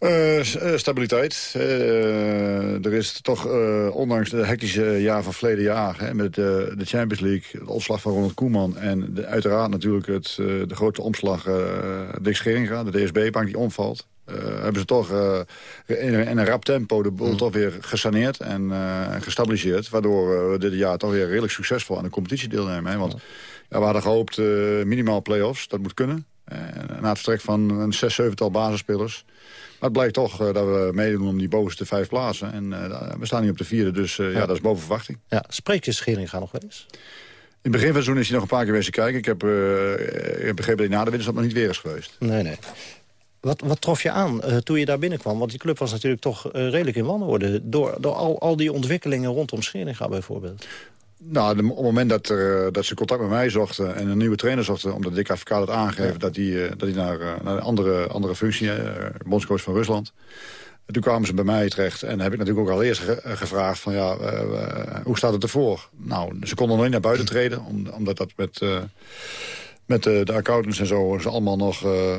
Uh, stabiliteit. Uh, er is toch, uh, ondanks de hectische jaar van verleden jaar... Hè, met de Champions League, de opslag van Ronald Koeman... en de, uiteraard natuurlijk het, de grote omslag Dick Scheringa, de DSB-bank die omvalt... hebben ze toch in, in, een rap tempo de boel mm. toch weer gesaneerd en gestabiliseerd... waardoor we dit jaar toch weer redelijk succesvol aan de competitie deelnemen. Hè, want ja, we hadden gehoopt minimaal play-offs, dat moet kunnen... na het vertrek van een zes, zevental basisspelers... Maar het blijkt toch uh, dat we meedoen om die bovenste vijf plaatsen. En uh, we staan nu op de vierde, dus uh, ja. ja. dat is boven verwachting. Ja, spreek je Scheringa nog wel eens? In het begin van het seizoen is hij nog een paar keer geweest kijken. Ik heb, ik heb begrepen dat hij na de winterstop nog niet weer is geweest. Nee, nee. Wat, wat trof je aan toen je daar binnenkwam? Want die club was natuurlijk toch redelijk in wanorde... door, door al, al die ontwikkelingen rondom Scheringa bijvoorbeeld. Nou, op het moment dat, er, dat ze contact met mij zochten en een nieuwe trainer zochten... omdat Dick Advocaat had aangegeven ja. dat hij, dat hij naar, naar een andere, andere functie... Bondscoach van Rusland... Toen kwamen ze bij mij terecht en heb ik natuurlijk ook al eerst ge gevraagd van ja, uh, uh, hoe staat het ervoor? Nou, ze konden nog niet naar buiten treden, om, omdat dat met, uh, met de, de, accountants en zo ze allemaal nog, uh,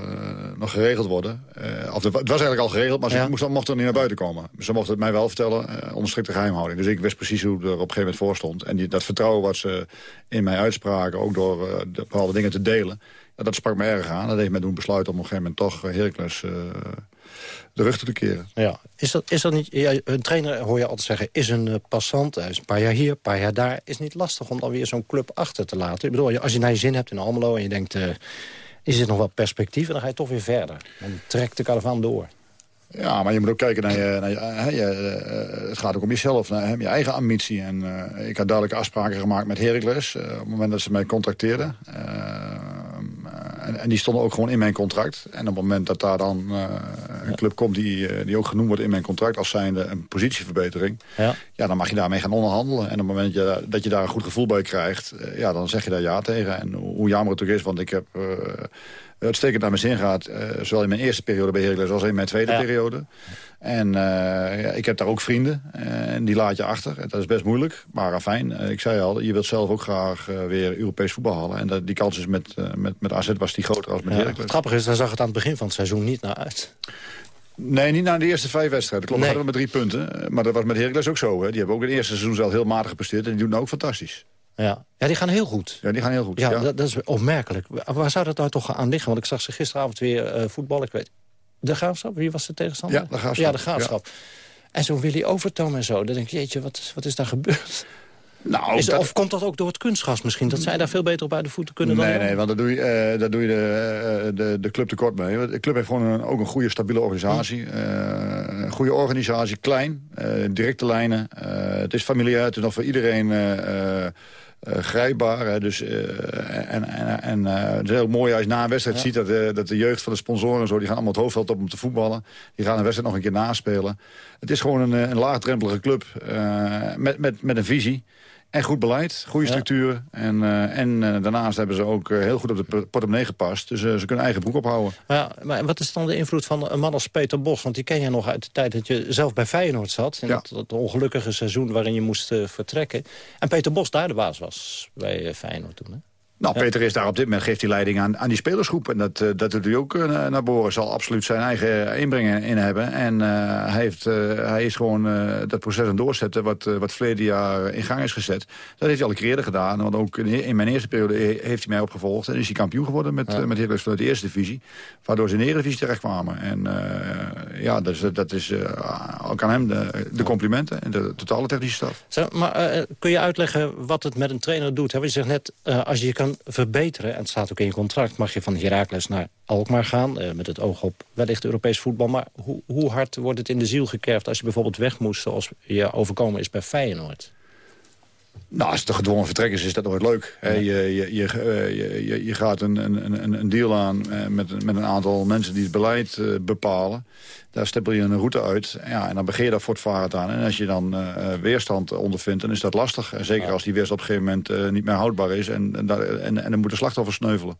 nog geregeld worden. Uh, of het was eigenlijk al geregeld, maar ze ja. moesten, mochten er niet naar buiten komen. Ze mochten het mij wel vertellen, uh, onder strikte geheimhouding. Dus ik wist precies hoe er op een gegeven moment voor stond. En die, dat vertrouwen wat ze in mij uitspraken, ook door de, bepaalde dingen te delen... dat sprak me erg aan. Dat heeft mij doen besluiten om op een gegeven moment toch Heracles de rug te keren. Ja. Is, dat, is dat niet... Ja, een trainer, hoor je altijd zeggen, is een uh, passant. Hij is een paar jaar hier, een paar jaar daar. Is niet lastig om dan weer zo'n club achter te laten? Ik bedoel, als je naar je zin hebt in Almelo en je denkt... Uh, is er nog wat perspectief? En dan ga je toch weer verder. Dan trekt de karavaan door. Ja, maar je moet ook kijken naar je... Naar je, hè, je uh, het gaat ook om jezelf, naar je eigen ambitie. En uh, ik had duidelijke afspraken gemaakt met Heracles... Uh, op het moment dat ze mij contacteerden. En, en, die stonden ook gewoon in mijn contract. En op het moment dat daar dan een club komt die, uh, die ook genoemd wordt in mijn contract... als zijnde een positieverbetering, ja. ja dan mag je daarmee gaan onderhandelen. En op het moment dat je daar een goed gevoel bij krijgt... Uh, ja, dan zeg je daar ja tegen. En hoe jammer het ook is, want ik heb uitstekend naar mijn zin gehad. Uh, zowel in mijn eerste periode bij Heracles als in mijn tweede ja. periode. En uh, ja, ik heb daar ook vrienden. Uh, en die laat je achter. Dat is best moeilijk. Maar fijn. ik zei al, je wilt zelf ook graag weer Europees voetbal halen. En dat, die kans is met, met, met AZ was die groter als met ja, Heracles. Het grappige is, daar zag het aan het begin van het seizoen niet naar uit. Nee, niet na de eerste vijf wedstrijden. Klopt, nee. hadden we met drie punten. Maar dat was met Heracles ook zo. Hè. Die hebben ook in het eerste seizoen zelf heel matig gepresteerd. En die doen ook fantastisch. Ja. ja, die gaan heel goed. Ja, die gaan heel goed. Ja, ja. Dat, dat, is opmerkelijk. Waar zou dat nou toch aan liggen? Want ik zag ze gisteravond weer uh, voetballen. Ik weet, de Graafschap? Wie was de tegenstander? Ja, de Graafschap. Ja, de Graafschap. Ja. En zo'n Willy Overtoom en zo. Dan denk je, jeetje, wat, wat is daar gebeurd? Nou, is, dat... Of komt dat ook door het kunstgas misschien? Dat zij daar veel beter op uit de voeten kunnen nee, dan Nee, want daar doe je, uh, daar doe je de, uh, de, de club tekort mee. De club heeft gewoon een, ook een goede, stabiele organisatie. Uh, een goede organisatie, klein, directe lijnen. het is familiair, het is nog voor iedereen... Uh, grijpbaar. Hè, dus, uh, en en, en uh, het is heel mooi als je na een wedstrijd ja. ziet... Dat, dat de jeugd van de sponsoren en zo, die gaan allemaal het hoofdveld op om te voetballen. Die gaan een wedstrijd nog een keer naspelen. Het is gewoon een, een laagdrempelige club met, met, met een visie. En goed beleid, goede structuur. En, uh, en uh, daarnaast hebben ze ook uh, heel goed op de portemonnee gepast. Dus ze kunnen eigen broek ophouden. Maar, ja, maar wat is dan de invloed van een man als Peter Bos? Want die ken je nog uit de tijd dat je zelf bij Feyenoord zat. In dat, ongelukkige seizoen waarin je moest vertrekken. En Peter Bos daar de baas was bij Feyenoord toen, hè? Nou, Peter is daar op dit moment, geeft hij leiding aan, aan die spelersgroep. En dat, uh, dat doet hij ook uh, naar boren. Zal absoluut zijn eigen inbreng in hebben. En uh, hij, heeft, hij is gewoon dat proces aan het doorzetten wat, wat verleden jaar in gang is gezet. Dat heeft hij al een keer eerder gedaan. Want ook in, in mijn eerste periode heeft hij mij opgevolgd. En is hij kampioen geworden met, ja. met Hercules vanuit de eerste divisie. Waardoor ze in de Eredivisie terechtkwamen. En ja, dat is, dat is ook aan hem de, de complimenten en de totale technische staf. Maar kun je uitleggen wat het met een trainer doet? Hè? Want je zegt net, als je je verbeteren... en het staat ook in je contract, mag je van Heracles naar Alkmaar gaan... Uh, met het oog op wellicht Europees voetbal. Maar hoe, hoe hard wordt het in de ziel gekerfd als je bijvoorbeeld weg moest... zoals je overkomen is bij Feyenoord? Nou, als het een gedwongen vertrek is, is dat nooit leuk. Je, je, je, je, je gaat een, een, een deal aan met, met een aantal mensen die het beleid uh, bepalen. Daar stippel je een route uit. Ja, en dan begin je daar voortvarend aan. En als je dan uh, weerstand ondervindt, dan is dat lastig. En zeker als die weerstand op een gegeven moment uh, niet meer houdbaar is. En, en, en, en dan moeten slachtoffers sneuvelen.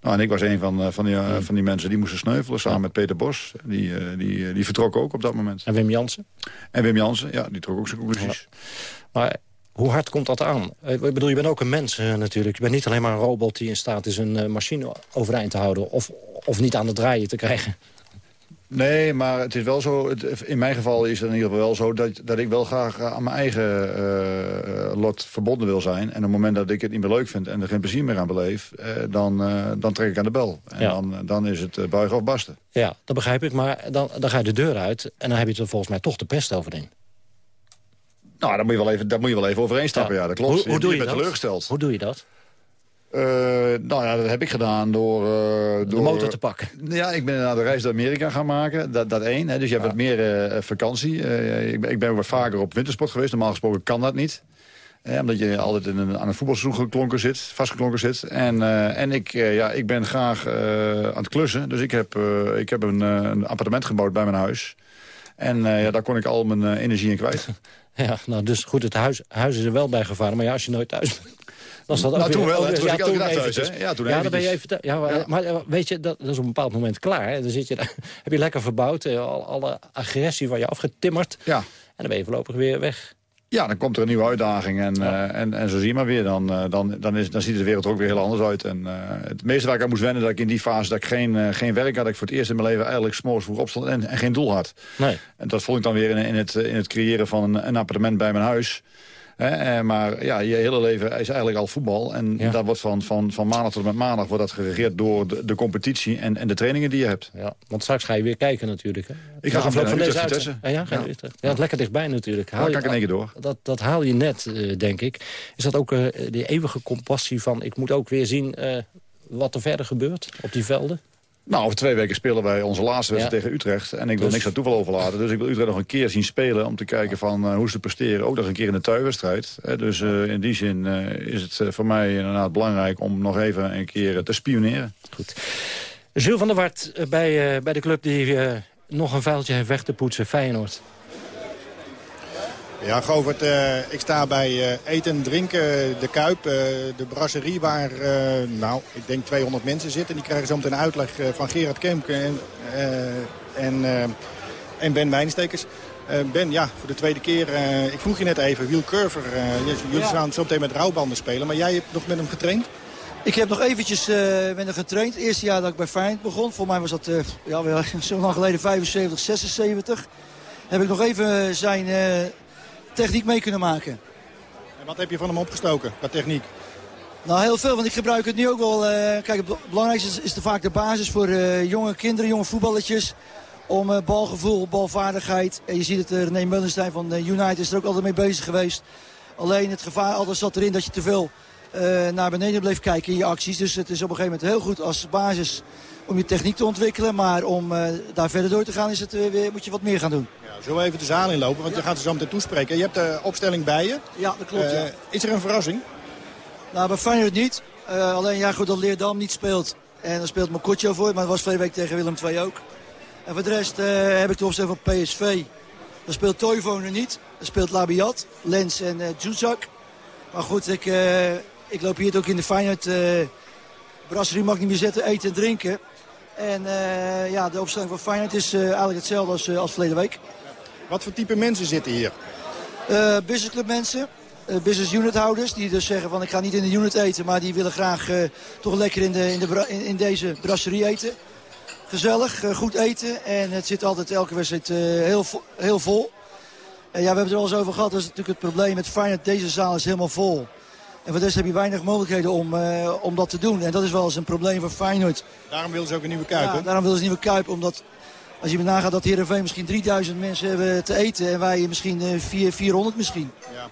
Nou, en ik was een van, van, die, mm. van die mensen die moesten sneuvelen. Samen met Peter Bos. Die, die, die vertrok ook op dat moment. En Wim Jansen? En Wim Jansen, ja, die trok ook zijn conclusies. Maar hoe hard komt dat aan? Ik bedoel, je bent ook een mens uh, natuurlijk. Je bent niet alleen maar een robot die in staat is een uh, machine overeind te houden... Of, of niet aan het draaien te krijgen. Nee, maar het is wel zo. Het, in mijn geval is het in ieder geval wel zo dat, dat ik wel graag aan mijn eigen uh, lot verbonden wil zijn. En op het moment dat ik het niet meer leuk vind en er geen plezier meer aan beleef, uh, dan, dan trek ik aan de bel. En ja. dan, dan is het buigen of barsten. Ja, dat begrijp ik. Maar dan, dan ga je de deur uit en dan heb je er volgens mij toch de pest over in. Nou, daar moet je wel even, daar moet je wel even overheen stappen. Ja, ja dat klopt. Hoe, hoe doe je, je dat? teleurgesteld. Hoe doe je dat? Uh, nou ja, dat heb ik gedaan door... Uh, door de motor te pakken. Ja, ik ben naar de reis naar Amerika gaan maken. Dat, dat één. Hè, dus je hebt wat meer uh, vakantie. ik, ben, ik ben wat vaker op wintersport geweest. Normaal gesproken kan dat niet. omdat je altijd in een, aan een voetbalseizoen geklonken zit, vastgeklonken zit. En, en ik, ja, ik ben graag aan het klussen. Dus ik heb, ik heb een, een appartement gebouwd bij mijn huis. En ja, daar kon ik al mijn energie in kwijt. [laughs] Ja, nou, dus goed, het huis, huis is er wel bij gevaren. Maar ja, als je nooit thuis bent... Dan dat nou, toen wel, hè? Toen ja, ik elke dag thuis, hè? Ja, toen ja, dan ben je even... Ja, maar, ja. maar, weet je, dat, dat, is op een bepaald moment klaar. Hè? Dan zit je daar, [laughs] heb je lekker verbouwd, al, alle agressie van je afgetimmerd. Ja. En dan ben je voorlopig weer weg. Ja, dan komt er een nieuwe uitdaging en, ja. uh, en, en zo zie je maar weer. Dan, uh, dan, dan, is, dan ziet de wereld er ook weer heel anders uit. En, uh, het meeste waar ik aan moest wennen, dat ik in die fase dat ik geen, geen werk had. Dat ik voor het eerst in mijn leven eigenlijk s'morgens vroeg opstond en, en geen doel had. Nee. En dat vond ik dan weer in, in, het, in het creëren van een, een appartement bij mijn huis. He, maar ja, je hele leven is eigenlijk al voetbal. En ja. dat wordt van, van, van maandag tot en met maandag wordt dat geregeerd door de, de, competitie en, en de trainingen die je hebt. Ja, want straks ga je weer kijken natuurlijk. Hè? Ik ga afloop van deze Vitesse. Ja, ja, ja. ja, het lekker dichtbij natuurlijk. Haal ja, kan ik in één keer door. Dat, dat haal je net, uh, denk ik. Is dat ook uh, die eeuwige compassie van... ik moet ook weer zien uh, wat er verder gebeurt op die velden? Nou, over twee weken spelen wij onze laatste wedstrijd ja. tegen Utrecht. En ik wil dus... niks aan toeval overlaten. Dus ik wil Utrecht nog een keer zien spelen om te kijken van uh, hoe ze presteren. Ook nog een keer in de thuiswedstrijd. Dus uh, in die zin uh, is het voor mij inderdaad belangrijk om nog even een keer te spioneren. Goed. Jules van der Wart bij, bij de club die nog een vuiltje heeft weg te poetsen. Feyenoord. Ja, Govert, uh, ik sta bij uh, eten en drinken, de Kuip, uh, de brasserie waar, nou, ik denk 200 mensen zitten. Die krijgen zometeen een uitleg van Gerard Kemke en, en, en Ben Wijnstekers. ben, ja, voor de tweede keer, ik vroeg je net even, Wiel Curver, jullie ja. gaan zo meteen met rouwbanden spelen, maar jij hebt nog met hem getraind? Ik heb nog eventjes met hem getraind. Het eerste jaar dat ik bij Feyenoord begon, voor mij was dat ja, [laughs] zo lang geleden 75, 76. Heb ik nog even zijn techniek mee kunnen maken. En wat heb je van hem opgestoken, qua techniek? Nou, heel veel, want ik gebruik het nu ook wel. Uh, kijk, het belangrijkste is, is de, vaak de basis voor uh, jonge kinderen, jonge voetballetjes. Om uh, balgevoel, balvaardigheid. En je ziet het, René Mullenstein van United is er ook altijd mee bezig geweest. Alleen het gevaar altijd zat erin dat je te veel naar beneden bleef kijken in je acties. Dus het is op een gegeven moment heel goed als basis om je techniek te ontwikkelen. Maar om daar verder door te gaan is het, weer, moet je wat meer gaan doen. Zullen we even de zaal inlopen, want je gaat er zo meteen toespreken. Je hebt de opstelling bij je. Ja, dat klopt. Ja. Is er een verrassing? Nou, bij Feyenoord niet. Alleen ja, goed dat Leerdam niet speelt. En dan speelt Mokotjo voor, maar dat was vorige week tegen Willem II ook. En voor de rest heb ik de opstelling van PSV. Dan speelt Toivonen niet. Dan speelt Labiat, Lens en uh, Zuzak. Maar goed, ik, ik loop hier ook in de Feyenoord. Uh, brasserie mag niet meer zetten, eten en drinken. En ja, de opstelling van Feyenoord is eigenlijk hetzelfde als, als verleden week. Wat voor type mensen zitten hier? businessclub mensen. business unit houders die dus zeggen van ik ga niet in de unit eten. Maar die willen graag toch lekker in, de, in, de, in, in deze brasserie eten gezellig, eh, goed eten. En het zit altijd elke wedstrijd eh, heel, heel vol. En ja, we hebben het er al eens over gehad. Dat is natuurlijk het probleem met Feyenoord. Deze zaal is helemaal vol. En voor de heb je weinig mogelijkheden om, uh, om dat te doen. En dat is wel eens een probleem voor Feyenoord. Daarom willen ze ook een nieuwe Kuip, ja, daarom willen ze een nieuwe Kuip. Omdat als je nagaat dat Heerenveen misschien 3000 mensen hebben te eten... en wij misschien uh, 4, 400 misschien. Ja.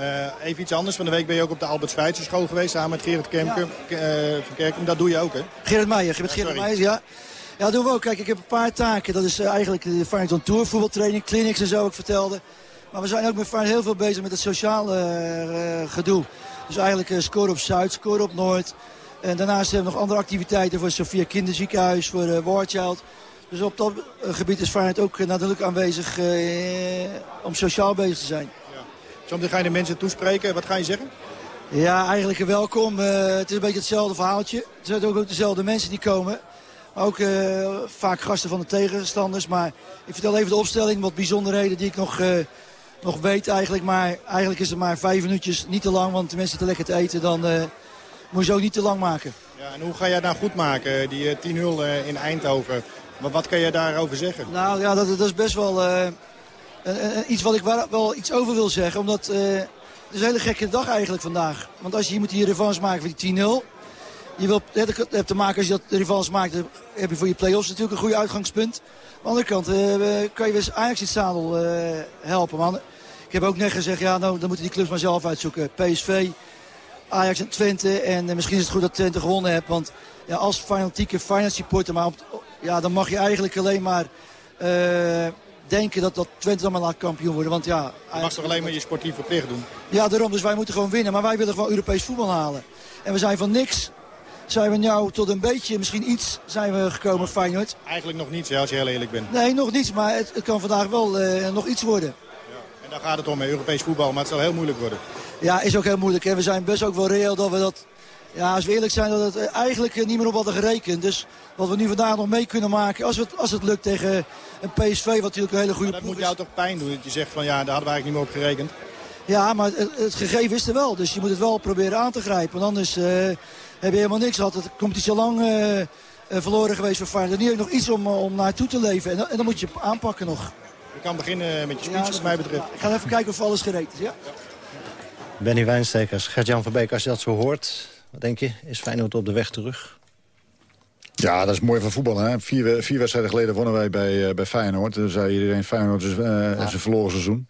Uh, even iets anders. Van de week ben je ook op de Albert Schweitzer school geweest... samen met Gerrit Kemke ja. van Kerken. Dat doe je ook, hè? Gerrit Meijer. Met Gerrit Meijer, ja. Ja, doen we ook. Kijk, ik heb een paar taken. Dat is uh, eigenlijk de Farrington Tour, voetbaltraining, clinics en zo, ik vertelde. Maar we zijn ook met Farrington heel veel bezig met het sociale gedoe. Dus eigenlijk uh, score op Zuid, score op Noord. En daarnaast hebben we nog andere activiteiten voor Sofia Kinderziekenhuis, voor uh, Warchild. Dus op dat gebied is Farrington ook nadrukkelijk aanwezig om sociaal bezig te zijn. Ja. Zometeen ga je de mensen toespreken. Wat ga je zeggen? Ja, eigenlijk welkom. het is een beetje hetzelfde verhaaltje. Het zijn ook, ook dezelfde mensen die komen. Ook uh, vaak gasten van de tegenstanders. Maar ik vertel even de opstelling, wat bijzonderheden die ik nog, uh, nog weet eigenlijk. Maar eigenlijk is het maar vijf minuutjes, niet te lang. Want de mensen te lekker te eten, dan uh, moet je ze ook niet te lang maken. Ja, en hoe ga jij nou goed maken, die 10-0 in Eindhoven? Maar wat kan je daarover zeggen? Nou ja, dat, dat is best wel een, een, iets wat ik wel iets over wil zeggen. Omdat het is een hele gekke dag eigenlijk vandaag. Want als je, je moet hier revanche maken voor die 10-0... Je hebt te maken als je dat rivals maakt, heb je voor je play-offs natuurlijk een goede uitgangspunt. Aan de andere kant uh, kan je weer Ajax in het zadel helpen. Man. Ik heb ook net gezegd, ja, nou, dan moeten die clubs maar zelf uitzoeken. PSV, Ajax en Twente. En uh, misschien is het goed dat Twente gewonnen hebt. Want ja, als fanatieke finance supporter, maar op, ja, dan mag je eigenlijk alleen maar denken dat, dat Twente dan maar laat kampioen worden. Want ja, je mag toch alleen maar je sportieve plicht doen? Ja, daarom. Dus wij moeten gewoon winnen. Maar wij willen gewoon Europees voetbal halen. En we zijn van niks zijn we nou tot een beetje, misschien iets, zijn we gekomen Feyenoord. Eigenlijk nog niets, als je heel eerlijk bent. Nee, nog niets, maar het, het kan vandaag wel uh, nog iets worden. En daar gaat het om, Europees voetbal, maar het zal heel moeilijk worden. Ja, is ook heel moeilijk. Hè. We zijn best ook wel reëel dat we dat, ja, als we eerlijk zijn, dat het eh, eigenlijk niet meer op hadden gerekend. Dus wat we nu vandaag nog mee kunnen maken, als, het, als het lukt tegen een PSV, wat natuurlijk een hele goede maar dat moet jou toch pijn doen, dat je zegt van ja, daar hadden we eigenlijk niet meer op gerekend. Ja, maar het, het, gegeven is er wel. Dus je moet het wel proberen aan te grijpen. Want anders uh, heb je helemaal niks gehad. De competitie al lang uh, verloren geweest voor Feyenoord. Nu heb nog iets om, om naartoe te leven. En, en, dan moet je aanpakken nog. Je kan beginnen met je speech, wat mij betreft. ik ga even kijken of alles gereed is. Ja? Benny Wijnstekers, Gert-Jan van Beek, als je dat zo hoort... wat denk je, is Feyenoord op de weg terug? Ja, dat is mooi van voetbal. Hè? Vier, vier wedstrijden geleden wonnen wij bij, bij Feyenoord. Toen zei iedereen, Feyenoord is, uh, is een verloren seizoen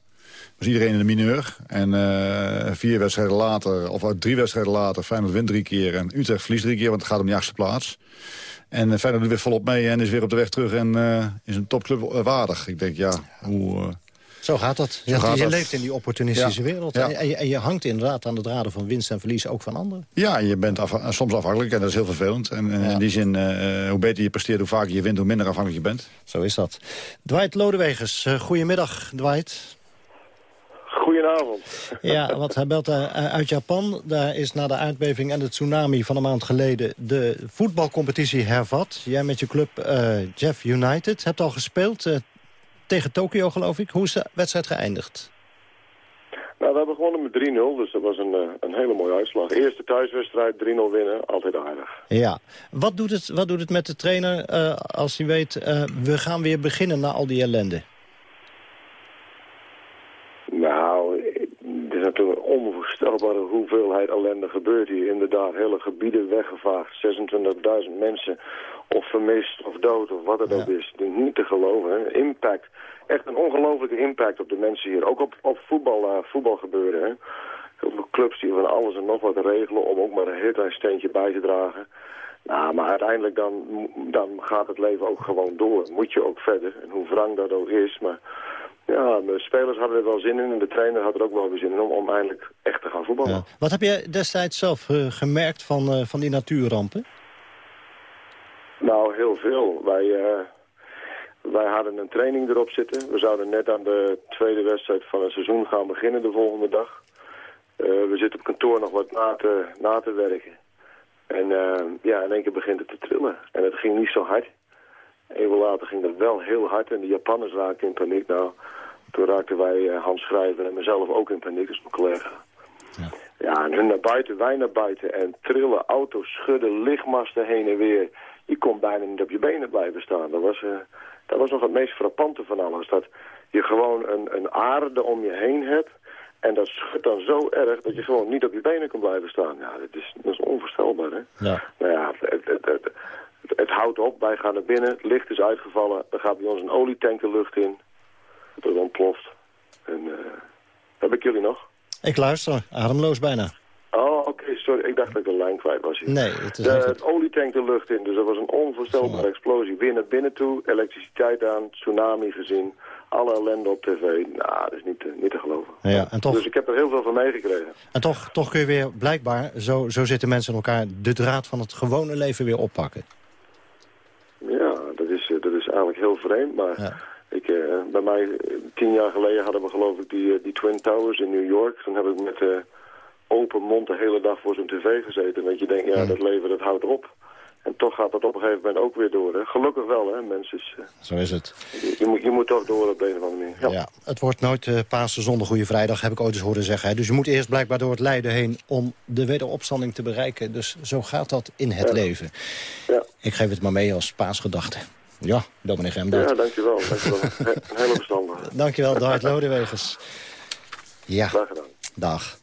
was iedereen in de mineur. En uh, vier wedstrijden later, of drie wedstrijden later... Feyenoord wint drie keer en Utrecht verliest drie keer... want het gaat om de achtste plaats. En uh, Feyenoord doet weer volop mee en is weer op de weg terug... en uh, is een topclub waardig. Ik denk, ja, hoe... Zo gaat dat. je, gaat je leeft in die opportunistische wereld. En, je, en, je, hangt inderdaad aan de draden van winst en verlies ook van anderen. Ja, je bent soms afhankelijk en dat is heel vervelend. En in die zin, uh, hoe beter je presteert, hoe vaker je wint... hoe minder afhankelijk je bent. Zo is dat. Dwight Lodewegers, goedemiddag Dwight. Goedenavond. Ja, wat hij belt uh, uit Japan. Daar is na de aardbeving en de tsunami van een maand geleden... de voetbalcompetitie hervat. Jij met je club uh, Jeff United hebt al gespeeld uh, tegen Tokio, geloof ik. Hoe is de wedstrijd geëindigd? Nou, we hebben gewonnen met 3-0, dus dat was een, een hele mooie uitslag. Eerste thuiswedstrijd, 3-0 winnen, altijd aardig. Ja. Wat doet het, wat doet het met de trainer als hij weet... we gaan weer beginnen na al die ellende? Nou, het is natuurlijk een onvoorstelbare hoeveelheid ellende gebeurt hier. Inderdaad, hele gebieden weggevaagd, 26.000 mensen of vermist of dood of wat het ook is. Niet te geloven. Hè. Impact, echt een ongelofelijke impact op de mensen hier. Ook op, op voetbal, uh, voetbalgebeuren. Hè. Veel clubs die van alles en nog wat regelen om ook maar een heel klein steentje bij te dragen. Nou, maar uiteindelijk dan, dan gaat het leven ook gewoon door. Moet je ook verder. En hoe wrang dat ook is, maar... Ja, de spelers hadden er wel zin in en de trainer had er ook wel weer zin in om, om eindelijk echt te gaan voetballen. Wat heb je destijds zelf uh, gemerkt van, uh, van die natuurrampen? Nou, heel veel. Wij, uh, wij hadden een training erop zitten. We zouden net aan de tweede wedstrijd van het seizoen gaan beginnen de volgende dag. we zitten op kantoor nog wat na te, na te werken. En ja, in één keer begint het te trillen. En het ging niet zo hard. Even later ging dat wel heel hard en de Japanners raakten in paniek. Nou, toen raakten wij, Hans Schrijver en mezelf ook in paniek, dus mijn collega. Ja. ja, en hun naar buiten, wij naar buiten. En trillen, auto's schudden, lichtmasten heen en weer. Je kon bijna niet op je benen blijven staan. Dat was, uh, dat was nog het meest frappante van alles. Dat je gewoon een, een aarde om je heen hebt. En dat schudt dan zo erg dat je gewoon niet op je benen kan blijven staan. Ja, dat is, dat is onvoorstelbaar, hè? Ja. Nou ja, het, het, het, het, houdt op. Wij gaan naar binnen. Het licht is uitgevallen. Er gaat bij ons een olietank de lucht in. Het ontploft. En uh, heb ik jullie nog? Ik luister, ademloos bijna. Oh, oké, sorry. Ik dacht dat ik de lijn kwijt was hier. Nee, het is de, Het olietank de lucht in, dus er was een onvoorstelbare explosie. Weer naar binnen toe, elektriciteit aan, tsunami gezien, alle ellende op tv. Nou, dat is niet, te, niet te geloven. Ja, en toch... Dus ik heb er heel veel van meegekregen. En toch, toch kun je weer, blijkbaar, zo, zo zitten mensen in elkaar... de draad van het gewone leven weer oppakken. Ja, dat is, dat is eigenlijk heel vreemd, maar... Ja. Ik, uh, bij mij, tien jaar geleden hadden we geloof ik die, die Twin Towers in New York. Toen heb ik met uh, open mond de hele dag voor zo'n tv gezeten. Want je denkt, ja, dat leven dat houdt op. En toch gaat dat op een gegeven moment ook weer door. Hè? Gelukkig wel, hè, mensen. Uh, Zo is het. Je, moet, je moet toch door op de een of andere manier. Ja, ja het wordt nooit uh, Pasen zonder Goede Vrijdag, heb ik ooit eens horen zeggen. Hè? Dus je moet eerst blijkbaar door het lijden heen om de wederopstanding te bereiken. Dus zo gaat dat in het leven. Ja. Ik geef het maar mee als paasgedachte. Ja, dominee Gemdaad. Ja, dankjewel. dankjewel. Hele verstandige. [laughs] Dankjewel, Dart Lodewegers. Ja, Dag gedaan. Dag.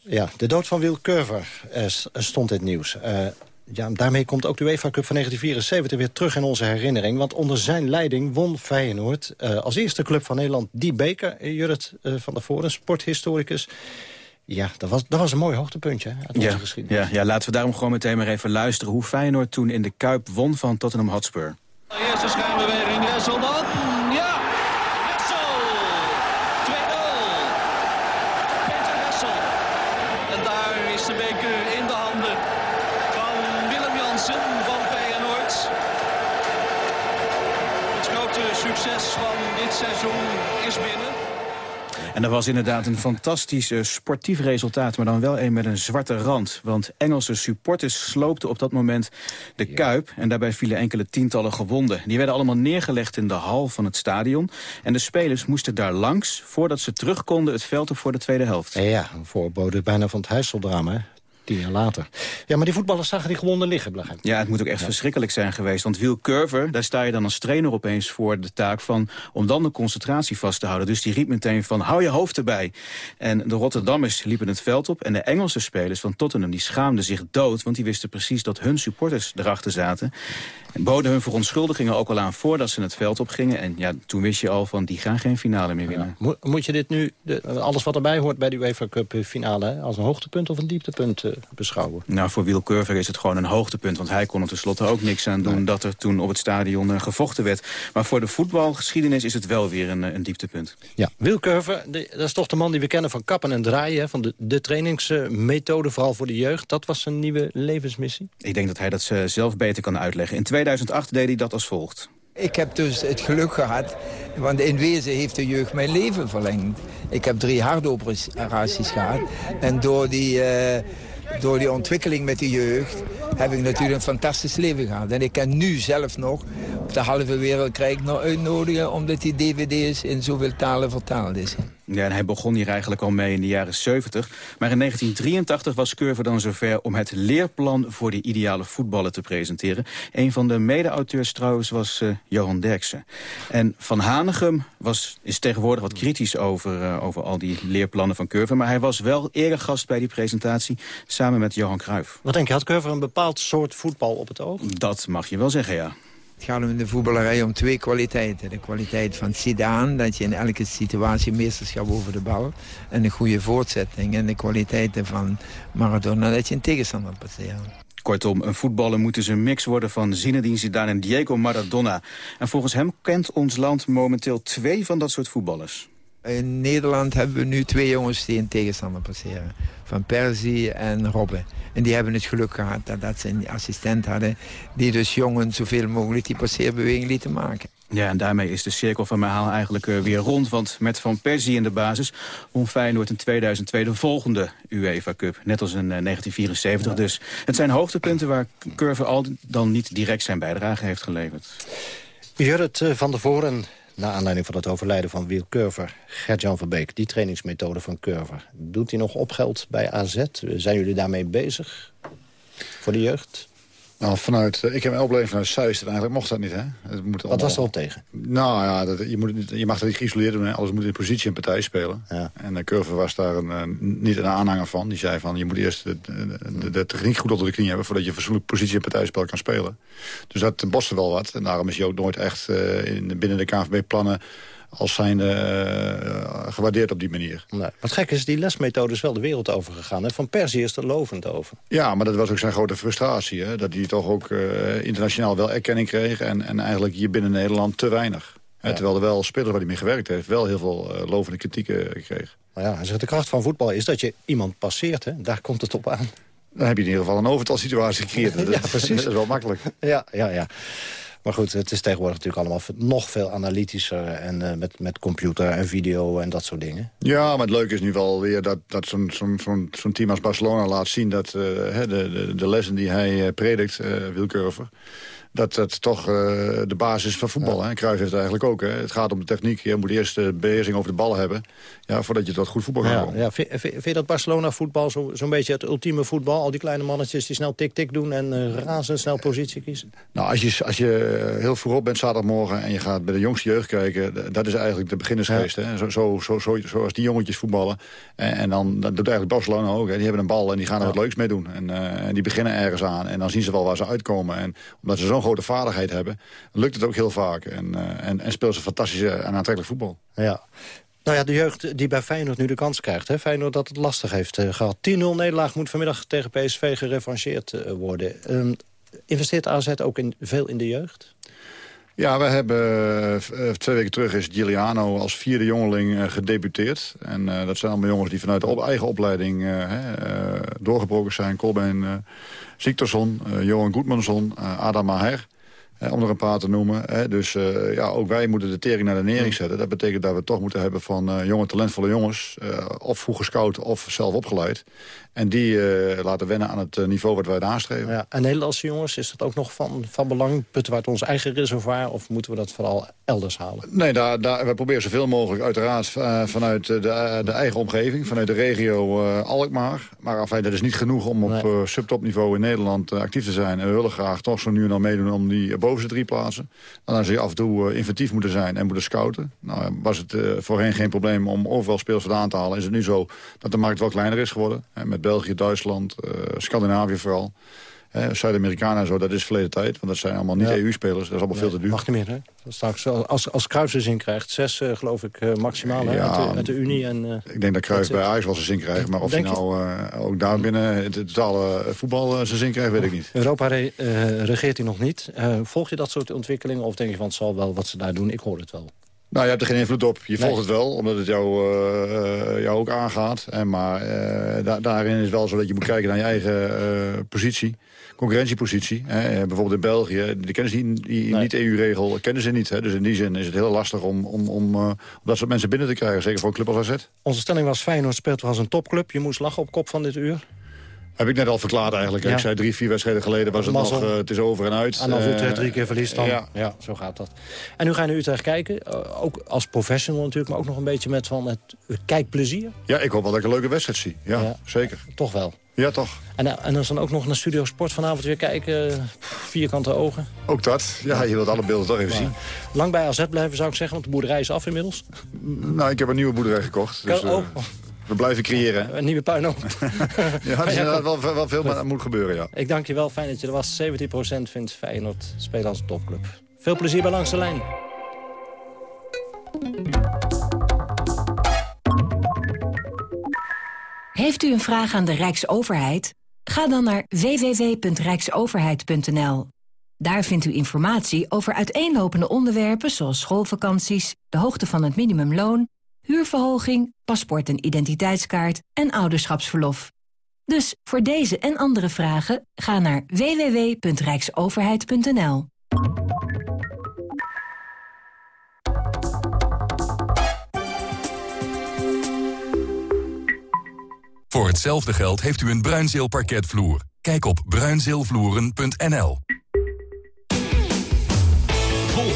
Ja, de dood van Wil Curver uh, stond in het nieuws. Uh, ja, daarmee komt ook de UEFA Cup van 1974 weer terug in onze herinnering. Want onder zijn leiding won Feyenoord uh, als eerste club van Nederland die beker. Jurrit van der Voren, sporthistoricus. Ja, dat was, dat was een mooi hoogtepuntje hè, uit onze ja, geschiedenis. Ja, ja, laten we daarom gewoon meteen maar even luisteren... hoe Feyenoord toen in de Kuip won van Tottenham Hotspur. De eerste schijnbeweging, Wessel dan. Ja, Wessel. 2-0. Peter Wessel. En daar is de beker in de handen van Willem Jansen van Feyenoord. Het grote succes van dit seizoen is binnen. En dat was inderdaad een fantastisch uh, sportief resultaat... maar dan wel een met een zwarte rand. Want Engelse supporters sloopten op dat moment de Kuip... en daarbij vielen enkele tientallen gewonden. Die werden allemaal neergelegd in de hal van het stadion. En de spelers moesten daar langs... voordat ze terug konden het veld op voor de tweede helft. Ja, een voorbode bijna van het Heijsseldrama, Tien jaar later. Ja, maar die voetballers zagen die gewonden liggen. Ja, het moet ook echt ja. verschrikkelijk zijn geweest. Want Wiel Curver, daar sta je dan als trainer opeens voor de taak van... om dan de concentratie vast te houden. Dus die riep meteen van, hou je hoofd erbij. En de Rotterdammers liepen het veld op. En de Engelse spelers van Tottenham, die schaamden zich dood... want die wisten precies dat hun supporters erachter zaten. En boden hun verontschuldigingen ook al aan voordat ze het veld op gingen. En ja, toen wist je al van, die gaan geen finale meer winnen. Ja. Moet je dit nu, de, alles wat erbij hoort bij de UEFA Cup finale... Als een hoogtepunt of een dieptepunt uh, beschouwen? Nou, voor Wiel Curver is het gewoon een hoogtepunt. Want hij kon er tenslotte ook niks aan doen nee. dat er toen op het stadion uh, gevochten werd. Maar voor de voetbalgeschiedenis is het wel weer een, een dieptepunt. Ja, Wiel Curver, de, dat is toch de man die we kennen van kappen en draaien. Hè, van de, de trainingsmethode, vooral voor de jeugd. Dat was zijn nieuwe levensmissie? Ik denk dat hij dat zelf beter kan uitleggen. In 2008 deed hij dat als volgt. Ik heb dus het geluk gehad, want in wezen heeft de jeugd mijn leven verlengd. Ik heb drie hartoperaties gehad en door die... Uh, door die ontwikkeling met de jeugd heb ik natuurlijk een fantastisch leven gehad. En ik kan nu zelf nog, op de halve wereld krijg ik nog uitnodigen... omdat die dvd's in zoveel talen vertaald is. Ja, en hij begon hier eigenlijk al mee in de jaren 70. Maar in 1983 was Curver dan zover om het leerplan voor de ideale voetballer te presenteren. Een van de mede-auteurs trouwens was uh, Johan Derksen. En Van Hanegem was, is tegenwoordig wat kritisch over, uh, over al die leerplannen van Curver. Maar hij was wel eregast bij die presentatie samen met Johan Cruijff. Wat denk je, had Curver een bepaald soort voetbal op het oog? Dat mag je wel zeggen, ja. Het gaat in de voetballerij om twee kwaliteiten. De kwaliteit van Zidane, dat je in elke situatie meesterschap over de bal. En een goede voortzetting. En de kwaliteiten van Maradona, dat je een tegenstander passeert. Kortom, een voetballer moet dus een mix worden van Zinedine Zidane en Diego Maradona. En volgens hem kent ons land momenteel twee van dat soort voetballers. In Nederland hebben we nu twee jongens die een tegenstander passeren. Van Persie en Robben. En die hebben het geluk gehad dat, dat ze een assistent hadden... die dus jongen zoveel mogelijk die passeerbeweging lieten maken. Ja, en daarmee is de cirkel van mijn haal eigenlijk uh, weer rond. Want met Van Persie in de basis won Feyenoord in 2002 de volgende UEFA Cup. Net als in uh, 1974 ja. dus. Het zijn hoogtepunten waar Curve al dan niet direct zijn bijdrage heeft geleverd. Jurrit uh, van der Voren, na aanleiding van het overlijden van Wiel Curver... Gert-Jan van Beek, die trainingsmethode van Curver. Doet hij nog opgeld bij AZ? Zijn jullie daarmee bezig voor de jeugd? Nou, vanuit, ik heb een opleiding vanuit Zeist en eigenlijk mocht dat niet. Hè? Het moet Wat was er al tegen? Nou ja, dat, je, moet, je mag dat niet geïsoleerd doen. Hè? Alles moet in positie en partij spelen. Ja. En de Curve was daar een, niet een aanhanger van. Die zei van, je moet eerst de, de, de, techniek goed onder de knie hebben... voordat je fatsoenlijk positie en partijspel kan spelen. Dus dat bostte wel wat. En daarom is hij ook nooit echt uh, in, binnen de KNVB-plannen als zijnde uh, gewaardeerd op die manier. Nee. Wat gek is, die lesmethode is wel de wereld over gegaan. Van Persie is er lovend over. Ja, maar dat was ook zijn grote frustratie. Hè? Dat hij toch ook uh, internationaal wel erkenning kreeg... En, en eigenlijk hier binnen Nederland te weinig. Ja. Terwijl er wel spelers waar hij mee gewerkt heeft... wel heel veel uh, lovende kritieken kreeg. Maar ja, zegt, de kracht van voetbal is dat je iemand passeert. Hè? Daar komt het op aan. Dan heb je in ieder geval een overtalsituatie gecreëerd. [laughs] ja, precies. Dat is wel makkelijk. Ja, ja, ja. Maar goed, het is tegenwoordig natuurlijk allemaal nog veel analytischer... en uh, met, met computer en video en dat soort dingen. Ja, maar het leuke is nu wel weer dat, dat zo'n zo'n zo'n zo'n team als Barcelona laat zien... dat uh, de, de, de lessen die hij predikt, uh, Dat het toch uh, de basis van voetbal. Ja. Hè? Cruijff heeft het eigenlijk ook. Hè? Het gaat om de techniek. Je moet eerst de beheersing over de bal hebben. Ja, voordat je tot goed voetbal gaat ja, ja. Vind, vind, je dat Barcelona-voetbal zo'n zo beetje het ultieme voetbal? Al die kleine mannetjes die snel tik-tik doen en uh, razendsnel positie kiezen? Nou, als je, als je heel voorop bent zaterdagmorgen en je gaat bij de jongste jeugd kijken... dat is eigenlijk de beginnersgeest. Hè? Zo, zo, zo, zo, zoals die jongetjes voetballen. En, en dan dat doet eigenlijk Barcelona ook. Hè? Die hebben een bal en die gaan er wat leuks mee doen. En, uh, en die beginnen ergens aan. En dan zien ze wel waar ze uitkomen. En omdat ze zo'n grote vaardigheid hebben, lukt het ook heel vaak. En, uh, en, en speelt ze fantastische en aantrekkelijk voetbal. Ja. Nou ja, de jeugd die bij Feyenoord nu de kans krijgt. Hè? Feyenoord dat het lastig heeft uh, gehad. 10-0 nederlaag moet vanmiddag tegen PSV gerevancheerd worden. Um, investeert AZ ook in, veel in de jeugd? Ja, we hebben uh, twee weken terug is Giuliano als vierde jongeling uh, gedebuteerd. En uh, dat zijn allemaal jongens die vanuit de eigen opleiding doorgebroken zijn. Colbein Ziekterson, Johan Goedmanson, Adam Maher om er een paar te noemen. Hè. Dus ja, ook wij moeten de tering naar de nering zetten. Dat betekent dat we het toch moeten hebben van jonge, talentvolle jongens. Of vroeg gescout of zelf opgeleid. En die laten wennen aan het niveau wat wij nastreven. Ja, en Nederlandse jongens, is dat ook nog van, van belang? Putten we uit ons eigen reservoir of moeten we dat vooral elders halen? Nee, daar, daar, we proberen zoveel mogelijk uiteraard vanuit de, de, eigen omgeving. Vanuit de regio Alkmaar. Maar dat is niet genoeg om op nee. subtopniveau in Nederland actief te zijn. En we willen graag toch zo nu en dan meedoen om die bovenste drie plaatsen. Dan zou je af en toe inventief moeten zijn en moeten scouten. Nou, was het voorheen geen probleem om overal speels vandaan te halen. Is het nu zo dat de markt wel kleiner is geworden. Met België, Duitsland, uh, Scandinavië vooral. Zuid-Amerikanen en zo, dat is verleden tijd. Want dat zijn allemaal niet ja. EU-spelers. Dat is allemaal nee, veel te duur. Mag niet meer, hè? Straks, als, als Cruijff zijn zin krijgt, zes uh, geloof ik uh, maximaal hè, ja, uit, de, de Unie. En, uh, ik denk dat Cruijff bij Ajax wel zijn zin krijgt. Maar of hij nou ook daar binnen het totale voetbal zijn zin krijgt, weet ik niet. Europa re regeert hij nog niet. volg je dat soort ontwikkelingen of denk je van het zal wel wat ze daar doen? Ik hoor het wel. Nou, je hebt er geen invloed op. Je volgt het wel, omdat het jou, uh, jou ook aangaat. En, maar uh, da daarin is het wel zo dat je moet kijken naar je eigen uh, positie. Concurrentiepositie. Hè. Bijvoorbeeld in België, die kennen ze die, die nee. niet-EU-regel kennen ze niet. Hè. Dus in die zin is het heel lastig om, om, om, om dat soort mensen binnen te krijgen. Zeker voor een club als AZ. Onze stelling was Feyenoord speelt als een topclub. Je moest lachen op kop van dit uur. Heb ik net al verklaard eigenlijk. Ja. Ik zei drie, vier wedstrijden geleden was het nog, uh, het is over en uit. En als Utrecht drie keer verliest dan, ja. ja. zo gaat dat. En nu ga je naar Utrecht kijken, uh, ook als professional natuurlijk, maar ook nog een beetje met van het kijkplezier. Ja, ik hoop wel dat ik een leuke wedstrijd zie. Ja, ja. zeker. Toch wel. Ja, toch. En, en dan ook nog naar Studio Sport vanavond weer kijken, vierkante ogen. Ook dat. Ja, je wilt alle beelden toch even zien. Lang bij AZ blijven zou ik zeggen, want de boerderij is af inmiddels. Nou, ik heb een nieuwe boerderij gekocht. Dus, oh. We blijven creëren. Een nieuwe puinhoop. [laughs] ja, er is wel, wel veel maar moet gebeuren, ja. Ik dank je wel. Fijn dat je er was. 17% vindt Feyenoord spelen als topclub. Veel plezier bij Langs de Lijn. Heeft u een vraag aan de Rijksoverheid? Ga dan naar www.rijksoverheid.nl. Daar vindt u informatie over uiteenlopende onderwerpen zoals schoolvakanties, de hoogte van het minimumloon huurverhoging, paspoort en identiteitskaart en ouderschapsverlof. Dus voor deze en andere vragen ga naar www.rijksoverheid.nl. Voor hetzelfde geld heeft u een bruinzeelparketvloer. Kijk op bruinzeelvloeren.nl.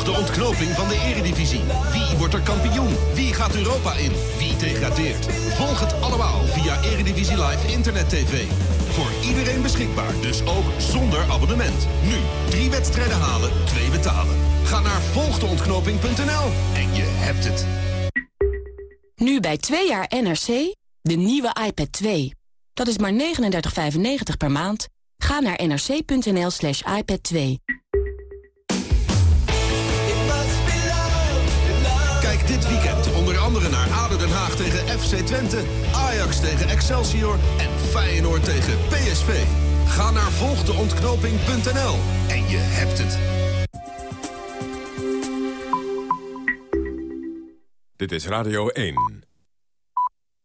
De ontknoping van de eredivisie. Wie wordt er kampioen? Wie gaat Europa in? Wie degradeert? Volg het allemaal via Eredivisie Live Internet TV. Voor iedereen beschikbaar, dus ook zonder abonnement. Nu, drie wedstrijden halen, twee betalen. Ga naar volgdeontknoping.nl en je hebt het. Nu bij twee jaar NRC, de nieuwe iPad 2. Dat is maar 39,95 per maand. Ga naar nrc.nl slash iPad 2. Dit weekend onder andere naar ADO Den Haag tegen FC Twente... Ajax tegen Excelsior en Feyenoord tegen PSV. Ga naar volgdeontknoping.nl en je hebt het. Dit is Radio 1.